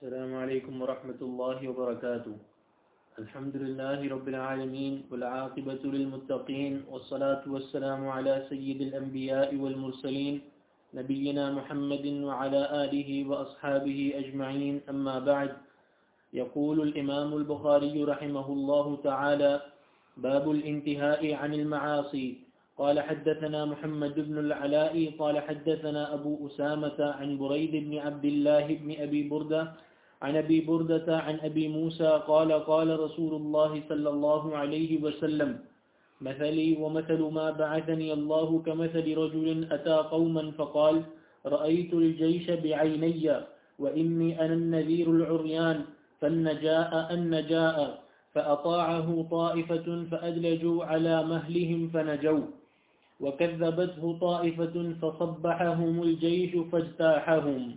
السلام عليكم ورحمة الله وبركاته. الحمد لله رب العالمين والعاقبة للمتقين والصلاة والسلام على سيد الأنبياء والمرسلين نبينا محمد وعلى آله وأصحابه أجمعين. أما بعد، يقول الإمام البخاري رحمه الله تعالى باب الانتهاء عن المعاصي. قال حدثنا محمد بن العلاء، قال حدثنا أبو أسامة عن بريد بن عبد الله بن أبي بردة عن أبي بردة، عن أبي موسى، قال قال رسول الله صلى الله عليه وسلم مثلي ومثل ما بعثني الله كمثل رجل أتى قوما فقال رأيت الجيش بعيني، وإني أنا النذير العريان، فالنجاء النجاء، فأطاعه طائفة فأدلجوا على مهلهم فنجوا، وكذبته طائفة فصبحهم الجيش فاجتاحهم.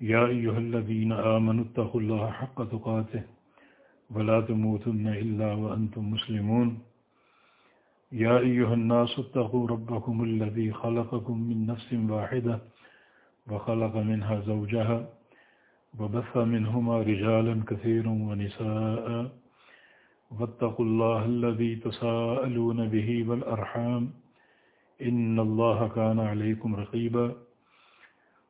يا أيها الذين آمنوا اتقوا الله حق تقاته ولا تموتن إلا وأنتم مسلمون. يا أيها الناس اتقوا ربكم الذي خلقكم من نفس واحدة وخلق منها زوجها وبث منهما رجالا كثيرا ونساء واتقوا الله الذي تساءلون به والأرحام إن الله كان عليكم رقيبا.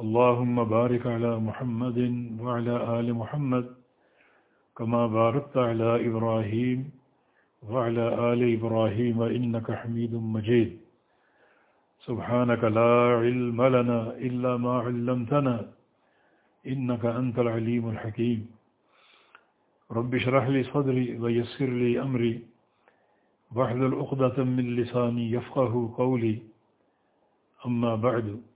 اللهم بارك على محمد وعلى آل محمد كما باركت على إبراهيم وعلى آل إبراهيم إنك حميد مجيد. سبحانك لا علم لنا إلا ما علمتنا إنك أنت العليم الحكيم. رب اشرح لي صدري ويسر لي أمري. واحلل عقدة من لساني يفقه قولي. أما بعد.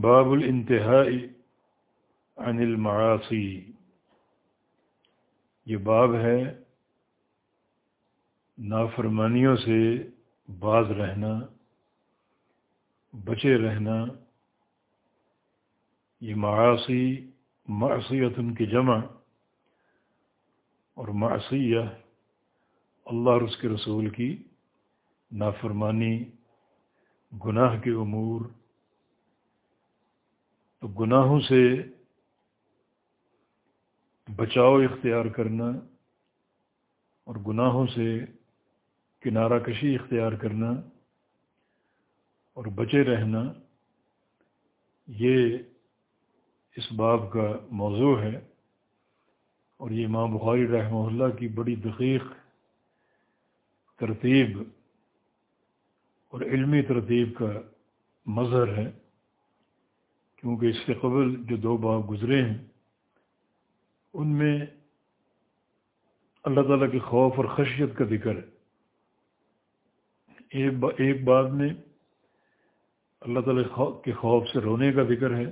باب الانتہاء عن المعاصی۔ یہ باب ہے نافرمانیوں سے باز رہنا، بچے رہنا۔ یہ معاصی معصیت ان کی جمع اور معصیہ اللہ اور اس کے رسول کی نافرمانی، گناہ کے امور تو گناہوں سے بچاؤ اختیار کرنا اور گناہوں سے کنارہ کشی اختیار کرنا اور بچے رہنا، یہ اس باب کا موضوع ہے اور یہ امام بخاری رحمہ اللہ کی بڑی دقیق ترتیب اور علمی ترتیب کا مظہر ہے۔ کیونکہ اس سے قبل جو دو باب گزرے ہیں، ان میں اللہ تعالیٰ کے خوف اور خشیت کا ذکر ہے۔ ایک با، ایک بات میں اللہ تعالیٰ کے خوف سے رونے کا ذکر ہے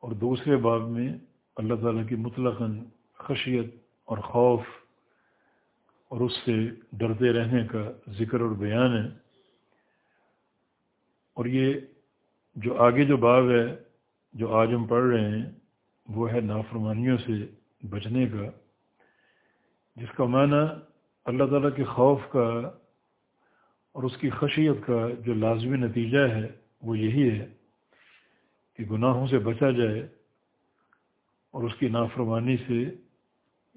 اور دوسرے باب میں اللہ تعالیٰ کی مطلق خشیت اور خوف اور اس سے ڈرتے رہنے کا ذکر اور بیان ہے۔ اور یہ جو آگے جو باب ہے، جو آج ہم پڑھ رہے ہیں، وہ ہے نافرمانیوں سے بچنے کا، جس کا معنی اللہ تعالیٰ کے خوف کا اور اس کی خشیت کا جو لازمی نتیجہ ہے، وہ یہی ہے کہ گناہوں سے بچا جائے اور اس کی نافرمانی سے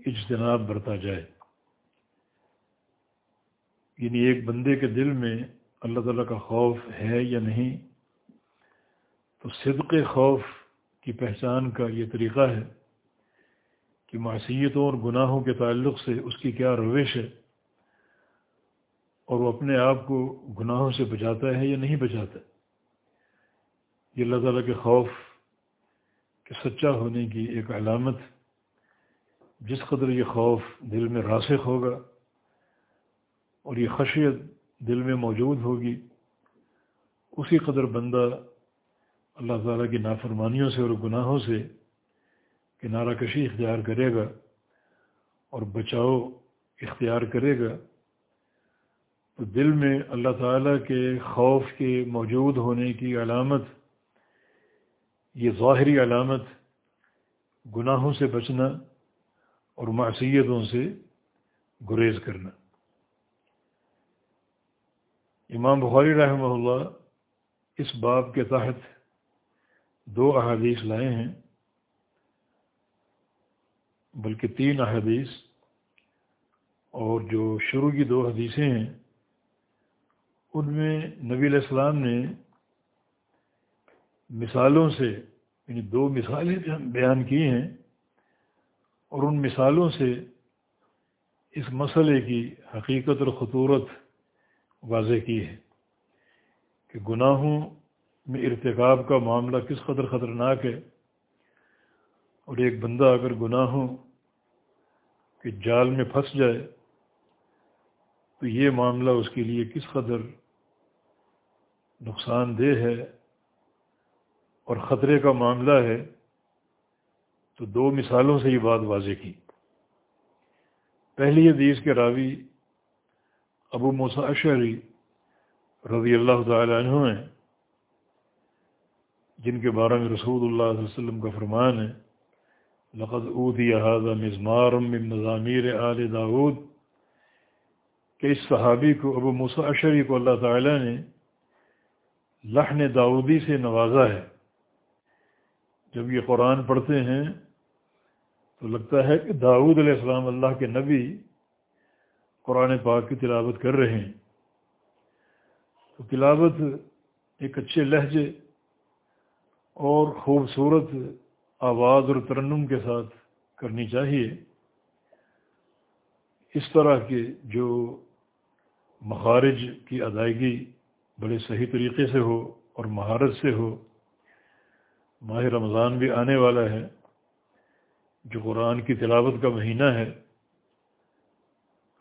اجتناب برتا جائے۔ یعنی ایک بندے کے دل میں اللہ تعالیٰ کا خوف ہے یا نہیں تو صدق خوف کی پہچان کا یہ طریقہ ہے کہ معصیتوں اور گناہوں کے تعلق سے اس کی کیا روش ہے اور وہ اپنے آپ کو گناہوں سے بچاتا ہے یا نہیں بچاتا؟ یہ اللہ تعالیٰ کے خوف کے سچا ہونے کی ایک علامت جس قدر یہ خوف دل میں راسخ ہوگا اور یہ خشیت دل میں موجود ہوگی، اسی قدر بندہ اللہ تعالیٰ کی نافرمانیوں سے اور گناہوں سے کنارہ کشی اختیار کرے گا اور بچاؤ اختیار کرے گا، تو دل میں اللہ تعالیٰ کے خوف کے موجود ہونے کی علامت، یہ ظاہری علامت گناہوں سے بچنا اور معصیتوں سے گریز کرنا۔ امام بخاری رحمہ اللہ اس باب کے تحت دو احادیث لائے ہیں، بلکہ تین احادیث اور جو شروع کی دو حدیثیں ہیں، ان میں نبی علیہ السلام نے مثالوں سے یعنی دو مثالیں بیان کی ہیں اور ان مثالوں سے اس مسئلے کی حقیقت اور خطورت واضح کی ہے کہ گناہوں میں ارتکاب کا معاملہ کس قدر خطرناک ہے؟ اور ایک بندہ اگر گناہوں کے جال میں پھنس جائے، تو یہ معاملہ اس کے لیے کس قدر نقصان دہ ہے؟ اور خطرے کا معاملہ ہے تو دو مثالوں سے یہ بات واضح کی۔ پہلی حدیث کے راوی ابو اشعری رضی اللہ تعالی عنہ ہیں۔ جن کے بارے میں رسول اللہ علیہ وسلم کا فرمان ہے، لقد اوتی هذا مزمار من مضامیر آل داود، کہ اس صحابی کو ابو اشعری کو اللہ تعالی نے لحن داودی سے نوازا ہے۔ جب یہ قرآن پڑھتے ہیں، تو لگتا ہے کہ داود علیہ السلام اللہ کے نبی قرآن پاک کی تلاوت کر رہے ہیں۔ تو تلاوت ایک اچھے لہجے اور خوبصورت آواز اور ترنم کے ساتھ کرنی چاہیے۔ اس طرح کے جو مخارج کی ادائیگی بڑے صحیح طریقے سے ہو اور مہارت سے ہو، ماہ رمضان بھی آنے والا ہے۔ جو قرآن کی تلاوت کا مہینہ ہے،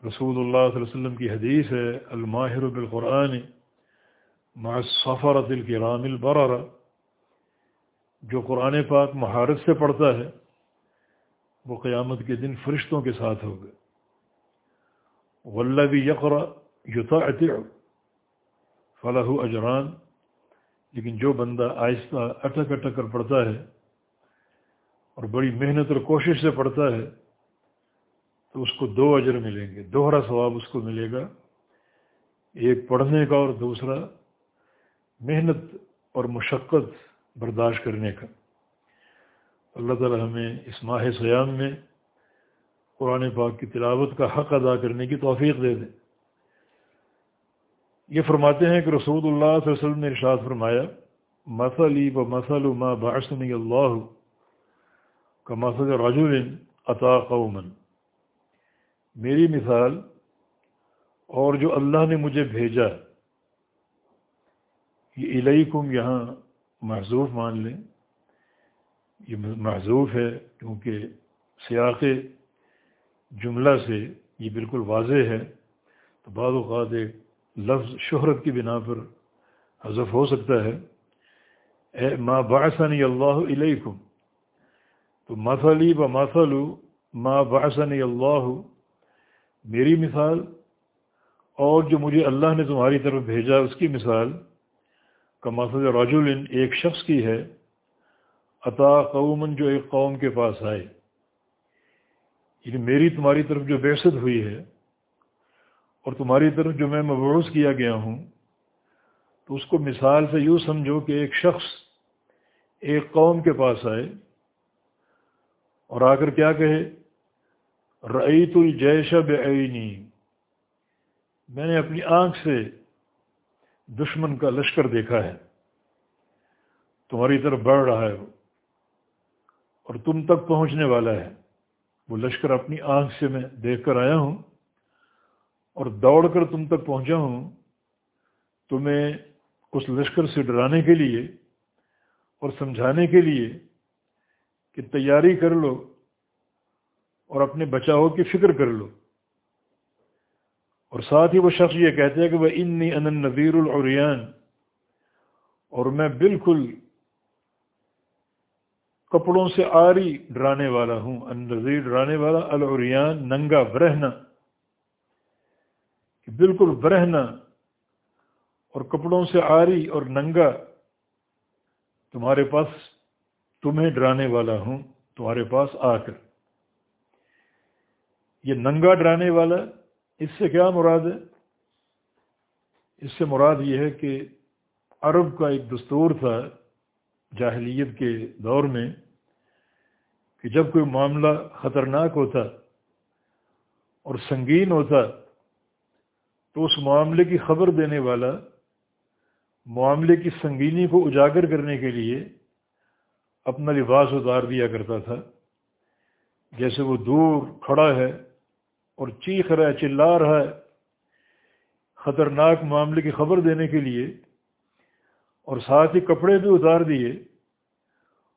رسول اللہ صلی اللہ علیہ وسلم کی حدیث ہے، الماہر بالقرآن مع سفرت الکرام البرر جو قرآن پاک مہارت سے پڑھتا ہے، وہ قیامت کے دن فرشتوں کے ساتھ ہوگا۔ غلہ بھی یقرا یوتا فلاح اجران لیکن جو بندہ آہستہ اٹک اٹک کر پڑھتا ہے اور بڑی محنت اور کوشش سے پڑھتا ہے، تو اس کو دو اجر ملیں گے۔ دوہرا ثواب اس کو ملے گا۔ ایک پڑھنے کا اور دوسرا محنت اور مشقت برداشت کرنے کا۔ اللہ تعالی ہمیں اس ماہ سیام میں قرآن پاک کی تلاوت کا حق ادا کرنے کی توفیق دے دیں یہ فرماتے ہیں کہ رسول اللہ صلی اللہ علیہ وسلم نے ارشاد فرمایا مسلی و مسل ما باشنی اللہ کا مسل رجول عطا قومن میری مثال اور جو اللہ نے مجھے بھیجا، یہ علیکم یہاں محضوف مان لیں۔ یہ محضوف ہے کیونکہ سیاق جملہ سے یہ بالکل واضح ہے۔ تو بعض اوقات ایک لفظ شہرت کی بنا پر حذف ہو سکتا ہے۔ اے ما باسنی اللہ علیکم۔ تو مثلی و مثلو ما باسنی اللہ۔ میری مثال اور جو مجھے اللہ نے تمہاری طرف بھیجا اس کی مثال۔ کا مثل رجول ایک شخص کی ہے۔ عطا قومن جو ایک قوم کے پاس آئے۔ یعنی میری تمہاری طرف جو بحثت ہوئی ہے اور تمہاری طرف جو میں مبعوث کیا گیا ہوں، تو اس کو مثال سے یوں سمجھو کہ ایک شخص ایک قوم کے پاس آئے۔ اور آ کر کیا کہے؟ رعیت الجیش بعینی۔ میں نے اپنی آنکھ سے دشمن کا لشکر دیکھا ہے۔ تمہاری طرف بڑھ رہا ہے وہ اور تم تک پہنچنے والا ہے۔ وہ لشکر اپنی آنکھ سے میں دیکھ کر آیا ہوں اور دوڑ کر تم تک پہنچا ہوں۔ تمہیں اس لشکر سے ڈرانے کے لیے اور سمجھانے کے لیے کہ تیاری کر لو اور اپنے بچاؤ کی فکر کر لو۔ اور ساتھ ہی وہ شخص یہ کہتے ہیں کہ وہ انی ان نذیر العریان، اور میں بالکل کپڑوں سے آری ڈرانے والا ہوں ان نذیر ڈرانے والا، العریان، ننگا برہنا بالکل برہنا اور کپڑوں سے آری اور ننگا، تمہارے پاس تمہیں ڈرانے والا ہوں، تمہارے پاس آ کر۔ یہ ننگا ڈرانے والا اس سے کیا مراد ہے؟ اس سے مراد یہ ہے کہ عرب کا ایک دستور تھا جاہلیت کے دور میں کہ جب کوئی معاملہ خطرناک ہوتا اور سنگین ہوتا تو اس معاملے کی خبر دینے والا معاملے کی سنگینی کو اجاگر کرنے کے لیے اپنا لباس اتار دیا کرتا تھا۔ جیسے وہ دور کھڑا ہے اور چیخ رہا ہے چلا رہا ہے۔ خطرناک معاملے کی خبر دینے کے لیے اور ساتھ ہی کپڑے بھی اتار دیے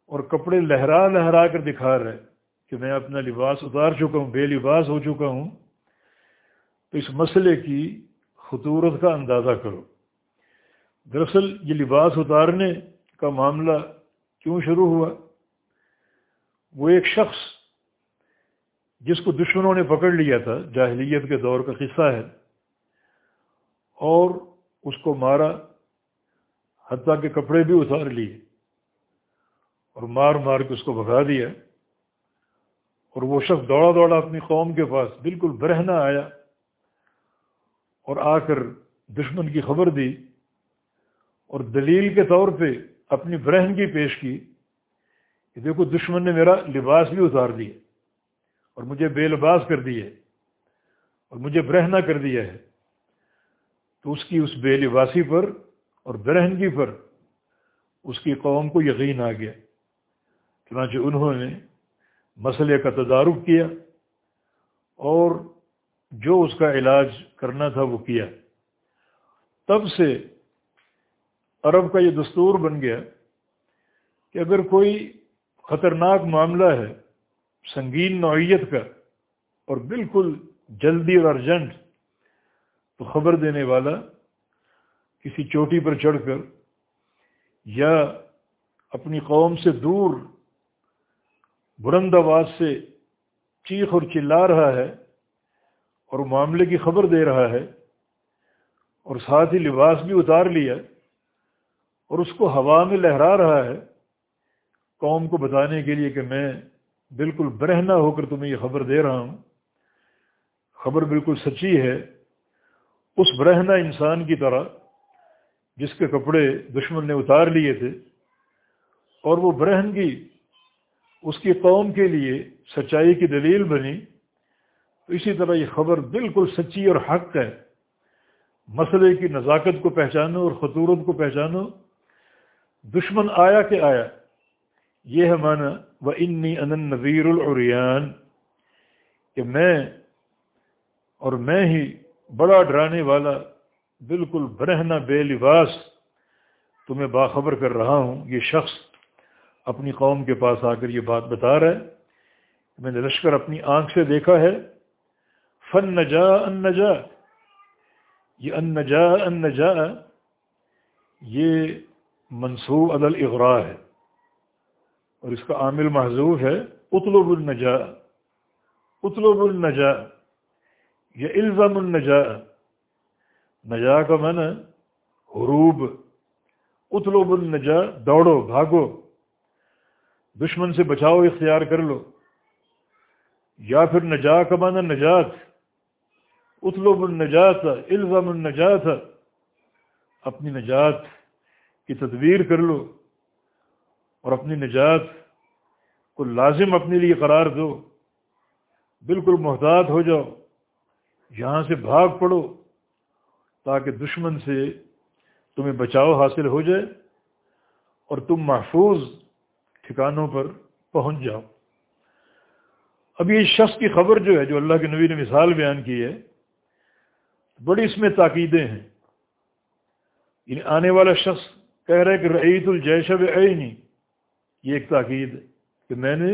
اور کپڑے لہرا لہرا کر دکھا رہے کہ میں اپنا لباس اتار چکا ہوں، بے لباس ہو چکا ہوں۔ تو اس مسئلے کی خطورت کا اندازہ کرو۔ دراصل یہ لباس اتارنے کا معاملہ کیوں شروع ہوا؟ وہ ایک شخص جس کو دشمنوں نے پکڑ لیا تھا، جاہلیت کے دور کا قصہ ہے۔ اور اس کو مارا، حتیٰ کے کپڑے بھی اتار لیے۔ اور مار مار کے اس کو بھگا دیا۔ اور وہ شخص دوڑا دوڑا اپنی قوم کے پاس بالکل برہنا آیا۔ اور آ کر دشمن کی خبر دی۔ اور دلیل کے طور پہ اپنی برہنگی پیش کی۔ کہ دیکھو، دشمن نے میرا لباس بھی اتار دیا۔ اور مجھے بے لباس کر دیا اور مجھے برہنا کر دیا ہے، تو اس کی اس بے لباسی پر اور برہنگی پر اس کی قوم کو یقین آ گیا۔ چنانچہ انہوں نے مسئلے کا تدارک کیا اور جو اس کا علاج کرنا تھا وہ کیا۔ تب سے عرب کا یہ دستور بن گیا کہ اگر کوئی خطرناک معاملہ ہے سنگین نوعیت کا اور بالکل جلدی اور ارجنٹ تو خبر دینے والا کسی چوٹی پر چڑھ کر یا اپنی قوم سے دور بلند آواز سے چیخ اور چلا رہا ہے اور معاملے کی خبر دے رہا ہے اور ساتھ ہی لباس بھی اتار لیا اور اس کو ہوا میں لہرا رہا ہے قوم کو بتانے کے لیے کہ میں بالکل برہنا ہو کر تمہیں یہ خبر دے رہا ہوں۔ خبر بالکل سچی ہے۔ اس برہنا انسان کی طرح جس کے کپڑے دشمن نے اتار لیے تھے اور وہ برہنگی اس کی قوم کے لیے سچائی کی دلیل بنی، تو اسی طرح یہ خبر بالکل سچی اور حق ہے۔ مسئلے کی نزاکت کو پہچانو اور خطورت کو پہچانو۔ دشمن آیا کہ آیا۔ یہ ہے مانا و انی ان نذیر العریان کہ میں اور میں ہی بڑا ڈرانے والا، بالکل برہنا بے لباس تمہیں باخبر کر رہا ہوں، یہ شخص اپنی قوم کے پاس آ کر یہ بات بتا رہا ہے۔ میں نے لشکر اپنی آنکھ سے دیکھا ہے۔ فن نجا ان نجا یہ ان نجا ان نجا یہ منصوب عدل اغرا ہے۔ اور اس کا عامل محضوب ہے، اطلب النجا اطلب النجا یہ الزام النجا نجا کا من حروب اطلب النجا دوڑو، بھاگو۔ دشمن سے بچاؤ، اختیار کر لو۔ یا پھر نجا کا من نجات۔ اطلب النجات الزام النجات اپنی نجات کی تدبیر کر لو۔ اور اپنی نجات کو لازم اپنے لیے قرار دو، بالکل محتاط ہو جاؤ، یہاں سے بھاگ پڑو تاکہ دشمن سے تمہیں بچاؤ حاصل ہو جائے اور تم محفوظ ٹھکانوں پر پہنچ جاؤ۔ اب یہ شخص کی خبر جو ہے، جو اللہ کے نبی نے مثال بیان کی ہے، بڑی اس میں تاکیدیں ہیں۔ یعنی آنے والا شخص کہہ رہا ہے کہ رعیت الجیشب اے نہیں یہ ایک تاکید ہے کہ میں نے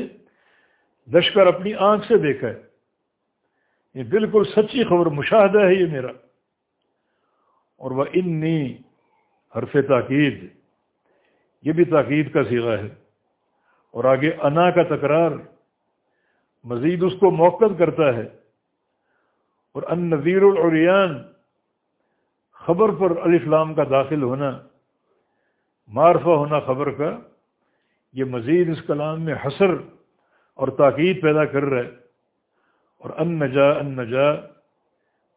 لشکر اپنی آنکھ سے دیکھا ہے۔ یہ بالکل سچی خبر، مشاہدہ ہے یہ میرا۔ اور وہ انی، حرف تاکید، یہ بھی تاکید کا سیغہ ہے۔ اور آگے انا کا تکرار، مزید اس کو موقع کرتا ہے۔ اور ان نذیر العریان، خبر پر الفلام کا داخل ہونا، معرفہ ہونا خبر کا یہ مزید اس کلام میں حسر اور تاکید پیدا کر رہا ہے۔ اور ان نجا ان نجا،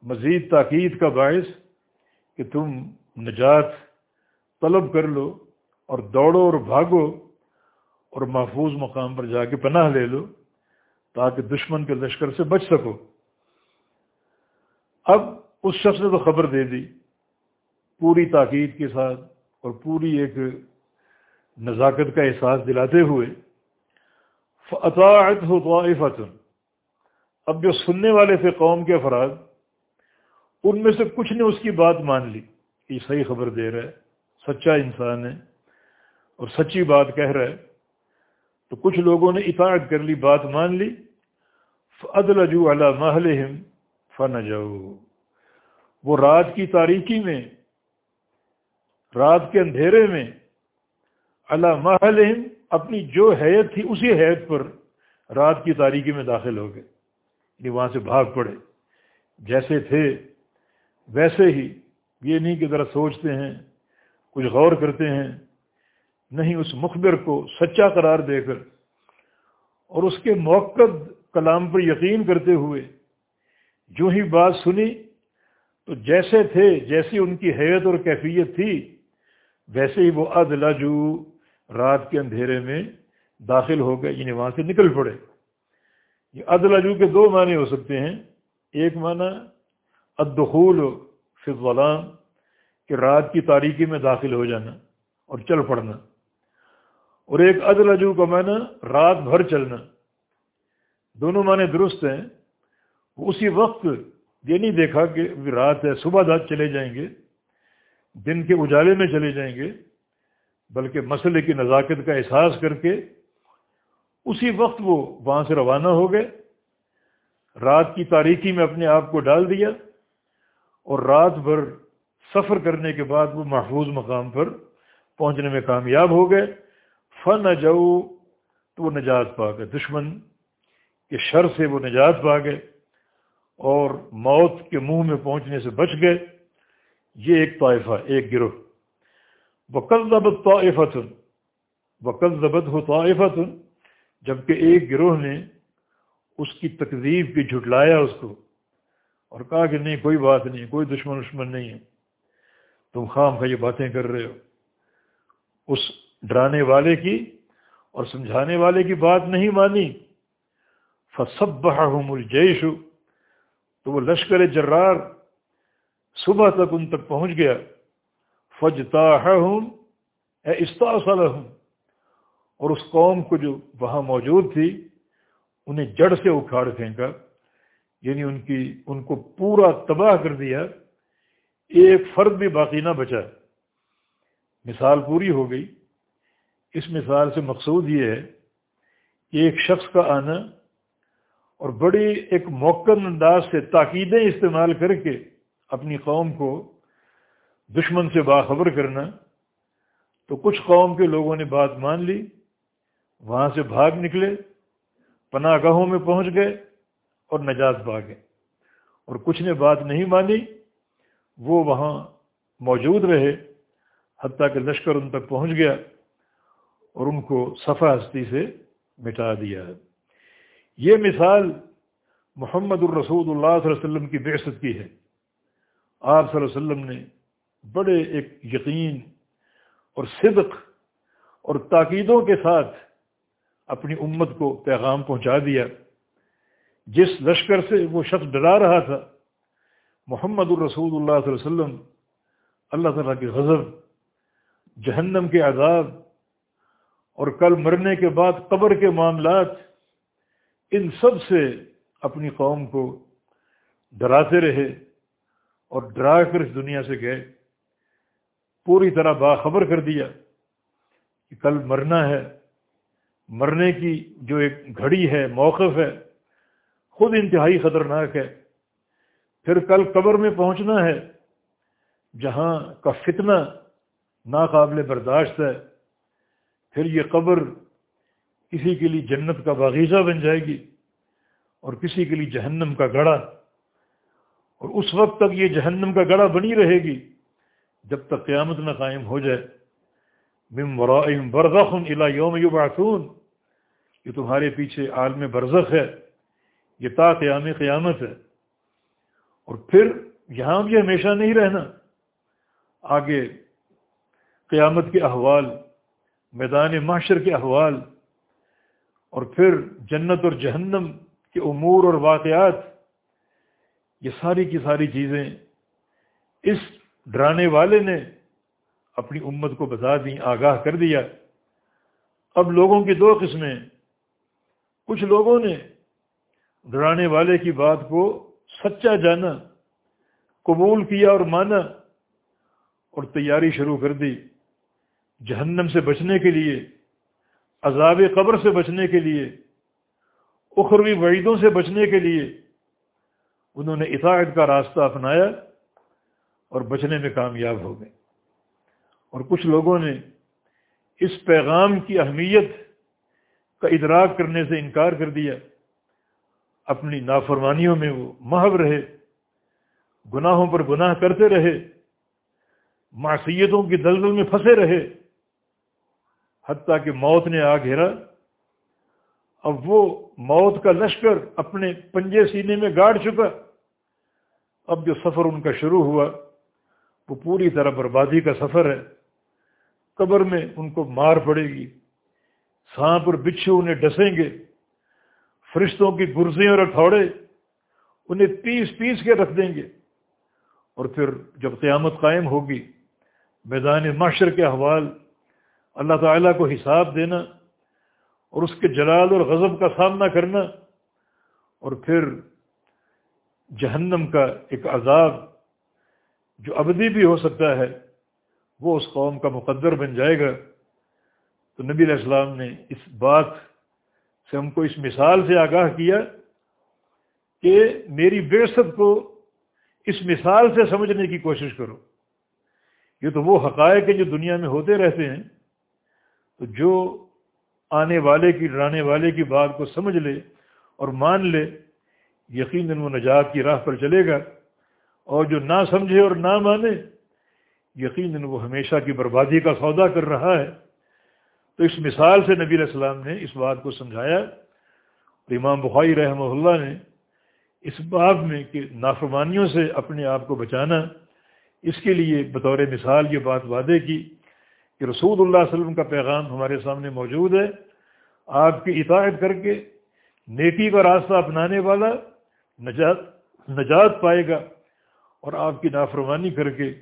مزید تاکید کا باعث کہ تم نجات طلب کر لو اور دوڑو اور بھاگو اور محفوظ مقام پر جا کے پناہ لے لو تاکہ دشمن کے لشکر سے بچ سکو۔ اب اس شخص نے تو خبر دے دی، پوری تاکید کے ساتھ اور پوری ایک نزاکت کا احساس دلاتے ہوئے اطاعت ہو تو اب جو سننے والے تھے قوم کے افراد، ان میں سے کچھ نے اس کی بات مان لی کہ صحیح خبر دے رہا ہے، سچا انسان ہے اور سچی بات کہہ رہا ہے۔ تو کچھ لوگوں نے اطاعت کر لی، بات مان لی۔ فعدل جو اللہ محل فن جاؤ وہ رات کی تاریکی میں، رات کے اندھیرے میں اللہ محل اپنی جو حیت تھی اسی حیت پر رات کی تاریکی میں داخل ہو گئے۔ یعنی وہاں سے بھاگ پڑے۔ جیسے تھے، ویسے ہی۔ یہ نہیں کہ ذرا سوچتے ہیں، کچھ غور کرتے ہیں۔ نہیں، اس مخبر کو سچا قرار دے کر اور اس کے موقع کلام پر یقین کرتے ہوئے جو ہی بات سنی، تو جیسے تھے، جیسی ان کی حیت اور کیفیت تھی، ویسے ہی وہ ادلاجو رات کے اندھیرے میں داخل ہو گئے یعنی وہاں سے نکل پڑے۔ یہ عدل کے دو معنی ہو سکتے ہیں۔ ایک معنی ادخول فضلام کہ رات کی تاریکی میں داخل ہو جانا اور چل پڑنا۔ اور ایک عدل اجو کا معنی رات بھر چلنا۔ دونوں معنی درست ہیں۔ وہ اسی وقت یہ نہیں دیکھا کہ رات ہے، صبح رات چلے جائیں گے، دن کے اجالے میں چلے جائیں گے۔ بلکہ مسئلے کی نزاکت کا احساس کر کے اسی وقت وہ وہاں سے روانہ ہو گئے۔ رات کی تاریکی میں اپنے آپ کو ڈال دیا اور رات بھر سفر کرنے کے بعد وہ محفوظ مقام پر پہنچنے میں کامیاب ہو گئے۔ فن جاؤ تو وہ نجات پا گئے۔ دشمن کے شر سے وہ نجات پا گئے اور موت کے منہ میں پہنچنے سے بچ گئے۔ یہ ایک طائفہ، ایک گروہ۔ وکل ضبط طائفتن وکل ضبط ہو طائفتن جبکہ ایک گروہ نے اس کی تقزیب کی جھٹلایا اس کو اور کہا کہ نہیں، کوئی بات نہیں، کوئی دشمن دشمن نہیں ہے۔ تم خام خا یہ باتیں کر رہے ہو۔ اس ڈرانے والے کی اور سمجھانے والے کی بات نہیں مانی۔ فصب الجیش تو وہ لشکر جرار صبح تک ان تک پہنچ گیا۔ فجتا ہوں ہوں اور اس قوم کو جو وہاں موجود تھی، انہیں جڑ سے اکھاڑ پھینکا یعنی ان کی، ان کو پورا تباہ کر دیا۔ ایک فرد بھی باقی نہ بچا۔ مثال پوری ہو گئی۔ اس مثال سے مقصود یہ ہے کہ ایک شخص کا آنا اور بڑی ایک موقع انداز سے تاکیدیں استعمال کر کے اپنی قوم کو دشمن سے باخبر کرنا، تو کچھ قوم کے لوگوں نے بات مان لی، وہاں سے بھاگ نکلے پناہ گاہوں میں پہنچ گئے اور نجات بھاگے اور کچھ نے بات نہیں مانی، وہ وہاں موجود رہے، حتیٰ کہ لشکر ان تک پہنچ گیا اور ان کو صفحہ ہستی سے مٹا دیا۔ ہے یہ مثال محمد الرسول اللہ صلی اللہ علیہ وسلم کی بحثت کی ہے۔ آپ صلی اللہ علیہ وسلم نے بڑے ایک یقین اور صدق اور تاکیدوں کے ساتھ اپنی امت کو پیغام پہنچا دیا۔ جس لشکر سے وہ شخص ڈرا رہا تھا، محمد الرسول اللہ صلی اللہ علیہ وسلم، اللہ تعالیٰ کے غضب، جہنم کے عذاب اور کل مرنے کے بعد قبر کے معاملات، ان سب سے اپنی قوم کو ڈراتے رہے اور ڈرا کر اس دنیا سے گئے۔ پوری طرح باخبر کر دیا کہ کل مرنا ہے، مرنے کی جو ایک گھڑی ہے، موقف ہے، خود انتہائی خطرناک ہے۔ پھر کل قبر میں پہنچنا ہے، جہاں کا فتنہ ناقابل برداشت ہے۔ پھر یہ قبر کسی کے لیے جنت کا باغیچہ بن جائے گی اور کسی کے لیے جہنم کا گڑھا۔ اور اس وقت تک یہ جہنم کا گڑھا بنی رہے گی۔ جب تک قیامت نہ قائم ہو جائے مم ورائم برزخ الا یوم یبعثون، یہ تمہارے پیچھے عالم برزخ ہے، یہ تا قیام قیامت ہے۔ اور پھر یہاں بھی ہمیشہ نہیں رہنا، آگے قیامت کے احوال، میدان معاشر کے احوال، اور پھر جنت اور جہنم کے امور اور واقعات، یہ ساری کی ساری چیزیں اس ڈرانے والے نے اپنی امت کو بتا دیں آگاہ کر دیا۔ اب لوگوں کی دو قسمیں۔ کچھ لوگوں نے ڈرانے والے کی بات کو سچا جانا، قبول کیا اور مانا اور تیاری شروع کر دی۔ جہنم سے بچنے کے لیے، عذاب قبر سے بچنے کے لیے، اخروی وعیدوں سے بچنے کے لیے انہوں نے اطاعت کا راستہ اپنایا۔ اور بچنے میں کامیاب ہو گئے۔ اور کچھ لوگوں نے اس پیغام کی اہمیت کا ادراک کرنے سے انکار کر دیا۔ اپنی نافرمانیوں میں وہ محب رہے، گناہوں پر گناہ کرتے رہے، معصیتوں کی دلدل میں پھنسے رہے، حتیٰ کہ موت نے آ گھیرا۔ اب وہ موت کا لشکر اپنے پنجے سینے میں گاڑ چکا۔ اب جو سفر ان کا شروع ہوا وہ پوری طرح بربادی کا سفر ہے۔ قبر میں ان کو مار پڑے گی۔ سانپ اور بچھو انہیں ڈسیں گے۔ فرشتوں کی گرزیں اور اٹھوڑے انہیں پیس پیس کے رکھ دیں گے۔ اور پھر جب قیامت قائم ہوگی، میدان معاشر کے احوال اللہ تعالیٰ کو حساب دینا اور اس کے جلال اور غضب کا سامنا کرنا اور پھر جہنم کا ایک عذاب جو ابدی بھی ہو سکتا ہے، وہ اس قوم کا مقدر بن جائے گا۔ تو نبی علیہ السلام نے اس بات سے ہم کو اس مثال سے آگاہ کیا کہ میری بےست کو اس مثال سے سمجھنے کی کوشش کرو۔ یہ تو وہ حقائق ہیں جو دنیا میں ہوتے رہتے ہیں۔ تو جو آنے والے کی، ڈرانے والے کی بات کو سمجھ لے اور مان لے، یقیناً وہ نجات کی راہ پر چلے گا۔ اور جو نہ سمجھے اور نہ مانے، یقیناً وہ ہمیشہ کی بربادی کا سودا کر رہا ہے۔ تو اس مثال سے نبی علیہ السلام نے اس بات کو سمجھایا۔ اور امام بخاری رحمہ اللہ نے اس باب میں کہ نافرمانیوں سے اپنے آپ کو بچانا، اس کے لیے بطور مثال یہ بات وعدے کی کہ رسول اللہ علیہ وسلم کا پیغام ہمارے سامنے موجود ہے۔ آپ کی اطاعت کر کے نیکی کا راستہ اپنانے والا نجات نجات پائے گا۔ اور آپ کی نافرمانی کر کے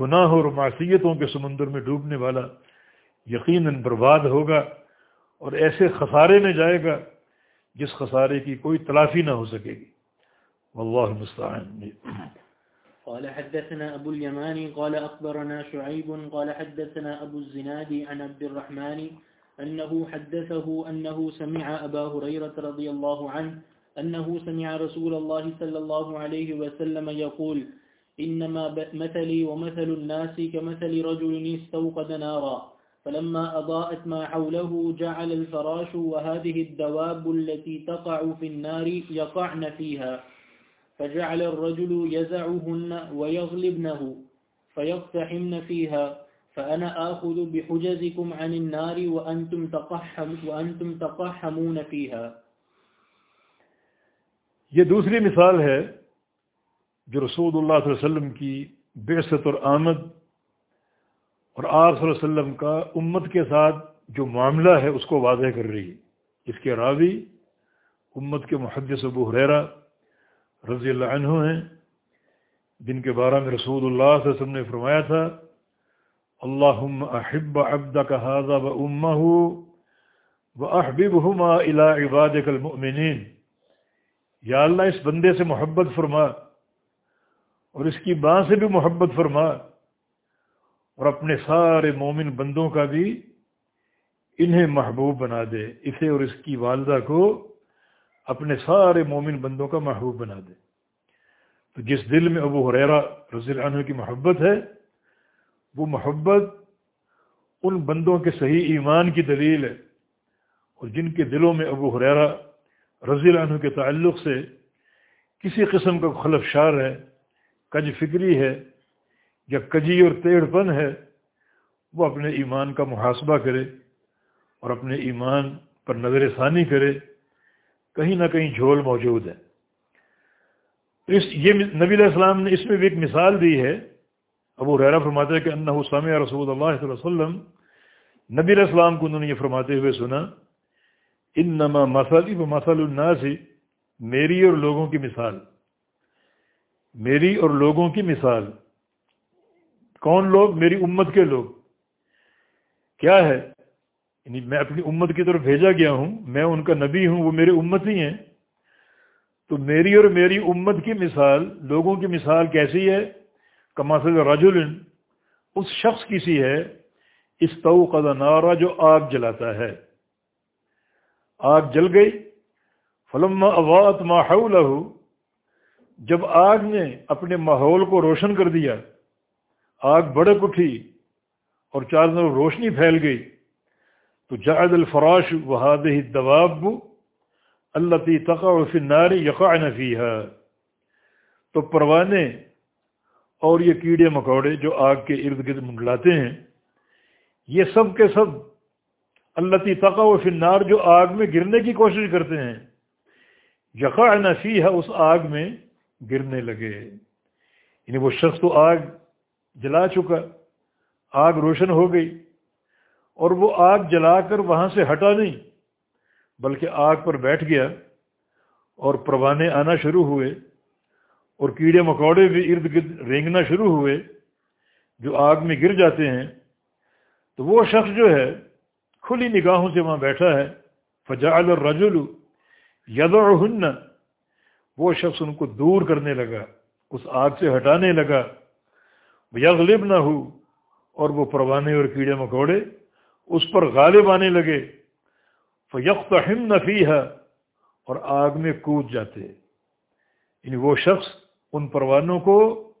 گناہ اور معصیتوں کے سمندر میں ڈوبنے والا یقیناً برباد ہوگا اور ایسے خسارے میں جائے گا جس خسارے کی کوئی تلافی نہ ہو سکے گی۔ والله المستعان۔ قال حدثنا أبو اليماني قال أخبرنا شعيب، قال حدثنا أبو الزناد عن عبد الرحمن أنه حدثه أنه سمع أبا هريرة رضي الله عنه أنه سمع رسول الله صلى الله عليه وسلم يقول إنما مثلي ومثل الناس كمثل رجل استوقد نارا فلما أضاءت ما حوله جعل الفراش وهذه الدواب التي تقع في النار يقعن فيها فجعل الرجل يزعهن ويغلبنه فيقتحمن فيها فأنا آخذ بحجزكم عن النار وأنتم, تقحم وأنتم تقحمون فيها. یہ دوسری مثال ہے جو رسول اللہ صلی اللہ علیہ وسلم کی بےست اور آمد اور آپ صلی اللہ علیہ وسلم کا امت کے ساتھ جو معاملہ ہے اس کو واضح کر رہی ہے۔ اس کے راوی امت کے محدث ابو حریرہ رضی اللہ عنہ ہیں، جن کے بارے میں رسول اللہ صلی اللہ علیہ وسلم نے فرمایا تھا، اللہم احب عبدک حاضہ و امہ و احببہما الى عبادک المؤمنین۔ یا اللہ اس بندے سے محبت فرما اور اس کی ماں سے بھی محبت فرما اور اپنے سارے مومن بندوں کا بھی انہیں محبوب بنا دے، اسے اور اس کی والدہ کو اپنے سارے مومن بندوں کا محبوب بنا دے۔ تو جس دل میں ابو حریرا رضی اللہ عنہ کی محبت ہے، وہ محبت ان بندوں کے صحیح ایمان کی دلیل ہے اور جن کے دلوں میں ابو حریرا رضی اللہ عنہ کے تعلق سے کسی قسم کا خلف شار ہے، کج فکری ہے، یا کجی اور تیڑ پن ہے، وہ اپنے ایمان کا محاسبہ کرے اور اپنے ایمان پر نظر ثانی کرے، کہیں نہ کہیں جھول موجود ہے۔ اس، یہ نبی علیہ السلام نے اس میں بھی ایک مثال دی ہے۔ ابو ریرا فرماتے ہیں کہ انّا حسام رسول اللہ صلی اللہ علیہ وسلم، نبی علیہ السلام کو انہوں نے یہ فرماتے ہوئے سنا ان نما مسلی و مسل الناسی میری اور لوگوں کی مثال۔ میری اور لوگوں کی مثال۔ کون لوگ؟ میری امت کے لوگ۔ کیا ہے؟ یعنی میں اپنی امت کی طرف بھیجا گیا ہوں، میں ان کا نبی ہوں، وہ میرے امت ہی ہیں۔ تو میری اور میری امت کی مثال، لوگوں کی مثال کیسی ہے؟ کماسل رجول اس شخص کی سی ہے اس تو نارا جو آگ جلاتا ہے۔ آگ جل گئی۔ فلم اوات ماحول جب آگ نے اپنے ماحول کو روشن کر دیا، آگ بڑک اٹھی اور چار روشنی پھیل گئی۔ تو جعد الفراش وحاد دواب اللہ تقا فی النار یقع فیہا تو پروانے اور یہ کیڑے مکوڑے جو آگ کے ارد گرد منڈلاتے ہیں، یہ سب کے سب اللہ تقا و فنار جو آگ میں گرنے کی کوشش کرتے ہیں۔ یقع نفی ہے اس آگ میں گرنے لگے۔ یعنی وہ شخص تو آگ جلا چکا، آگ روشن ہو گئی اور وہ آگ جلا کر وہاں سے ہٹا نہیں، بلکہ آگ پر بیٹھ گیا اور پروانے آنا شروع ہوئے اور کیڑے مکوڑے بھی ارد گرد رینگنا شروع ہوئے جو آگ میں گر جاتے ہیں۔ تو وہ شخص جو ہے کھلی نگاہوں سے وہاں بیٹھا ہے۔ فجال اور رجول ید وہ شخص ان کو دور کرنے لگا، اس آگ سے ہٹانے لگا۔ یغلب نہ ہو اور وہ پروانے اور کیڑے مکوڑے اس پر غالب آنے لگے۔ فیقتحم نفی اور آگ میں کود جاتے۔ یعنی وہ شخص ان پروانوں کو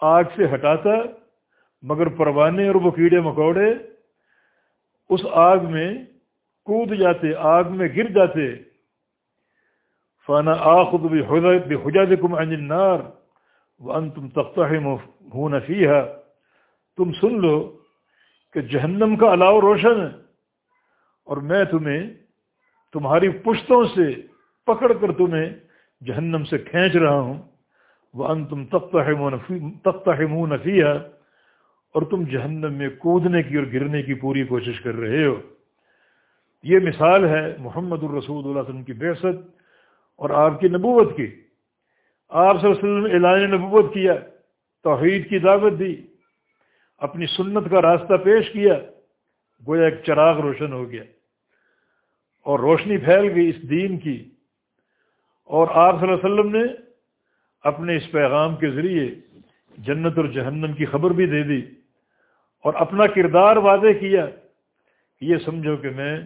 آگ سے ہٹاتا، مگر پروانے اور وہ کیڑے مکوڑے اس آگ میں کود جاتے، آگ میں گر جاتے۔ فانا آخد بھی حجاد کم انجنار وہ ان تم تم سن لو کہ جہنم کا علاؤ روشن ہے اور میں تمہیں تمہاری پشتوں سے پکڑ کر تمہیں جہنم سے کھینچ رہا ہوں۔ وہ ان تم تختہ نفی اور تم جہنم میں کودنے کی اور گرنے کی پوری کوشش کر رہے ہو۔ یہ مثال ہے محمد الرسول اللہ وسلم کی بحثت اور آپ کی نبوت کی۔ آپ صلی اللہ علیہ وسلم اعلان نبوت کیا، توحید کی دعوت دی، اپنی سنت کا راستہ پیش کیا، گویا ایک چراغ روشن ہو گیا۔ اور روشنی پھیل گئی اس دین کی۔ اور آپ صلی اللہ علیہ وسلم نے اپنے اس پیغام کے ذریعے جنت اور جہنم کی خبر بھی دے دی۔ اور اپنا کردار واضح کیا یہ سمجھو کہ میں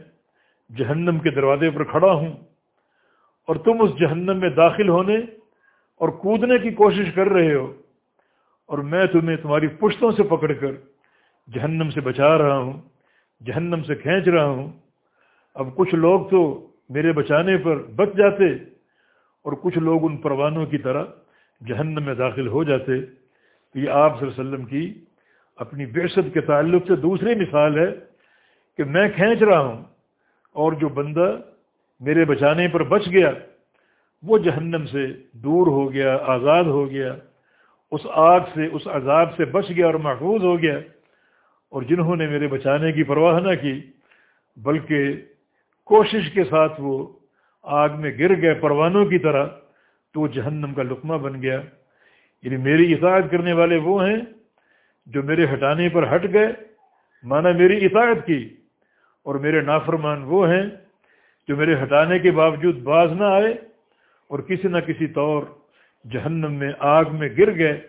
جہنم کے دروازے پر کھڑا ہوں اور تم اس جہنم میں داخل ہونے اور کودنے کی کوشش کر رہے ہو اور میں تمہیں تمہاری پشتوں سے پکڑ کر جہنم سے بچا رہا ہوں، جہنم سے کھینچ رہا ہوں۔ اب کچھ لوگ تو میرے بچانے پر بچ جاتے اور کچھ لوگ ان پروانوں کی طرح جہنم میں داخل ہو جاتے۔ تو یہ آپ صلی اللہ علیہ وسلم کی اپنی بیشت کے تعلق سے دوسری مثال ہے کہ میں کھینچ رہا ہوں اور جو بندہ میرے بچانے پر بچ گیا، وہ جہنم سے دور ہو گیا، آزاد ہو گیا، اس آگ سے، اس عذاب سے بچ گیا اور محفوظ ہو گیا۔ اور جنہوں نے میرے بچانے کی پرواہ نہ کی، بلکہ کوشش کے ساتھ وہ آگ میں گر گئے پروانوں کی طرح تو وہ جہنم کا لقمہ بن گیا۔ یعنی میری اطاعت کرنے والے وہ ہیں جو میرے ہٹانے پر ہٹ گئے، مانا میری اطاعت کی۔ اور میرے نافرمان وہ ہیں جو میرے ہٹانے کے باوجود باز نہ آئے اور کسی نہ کسی طور جہنم میں آگ میں گر گئے۔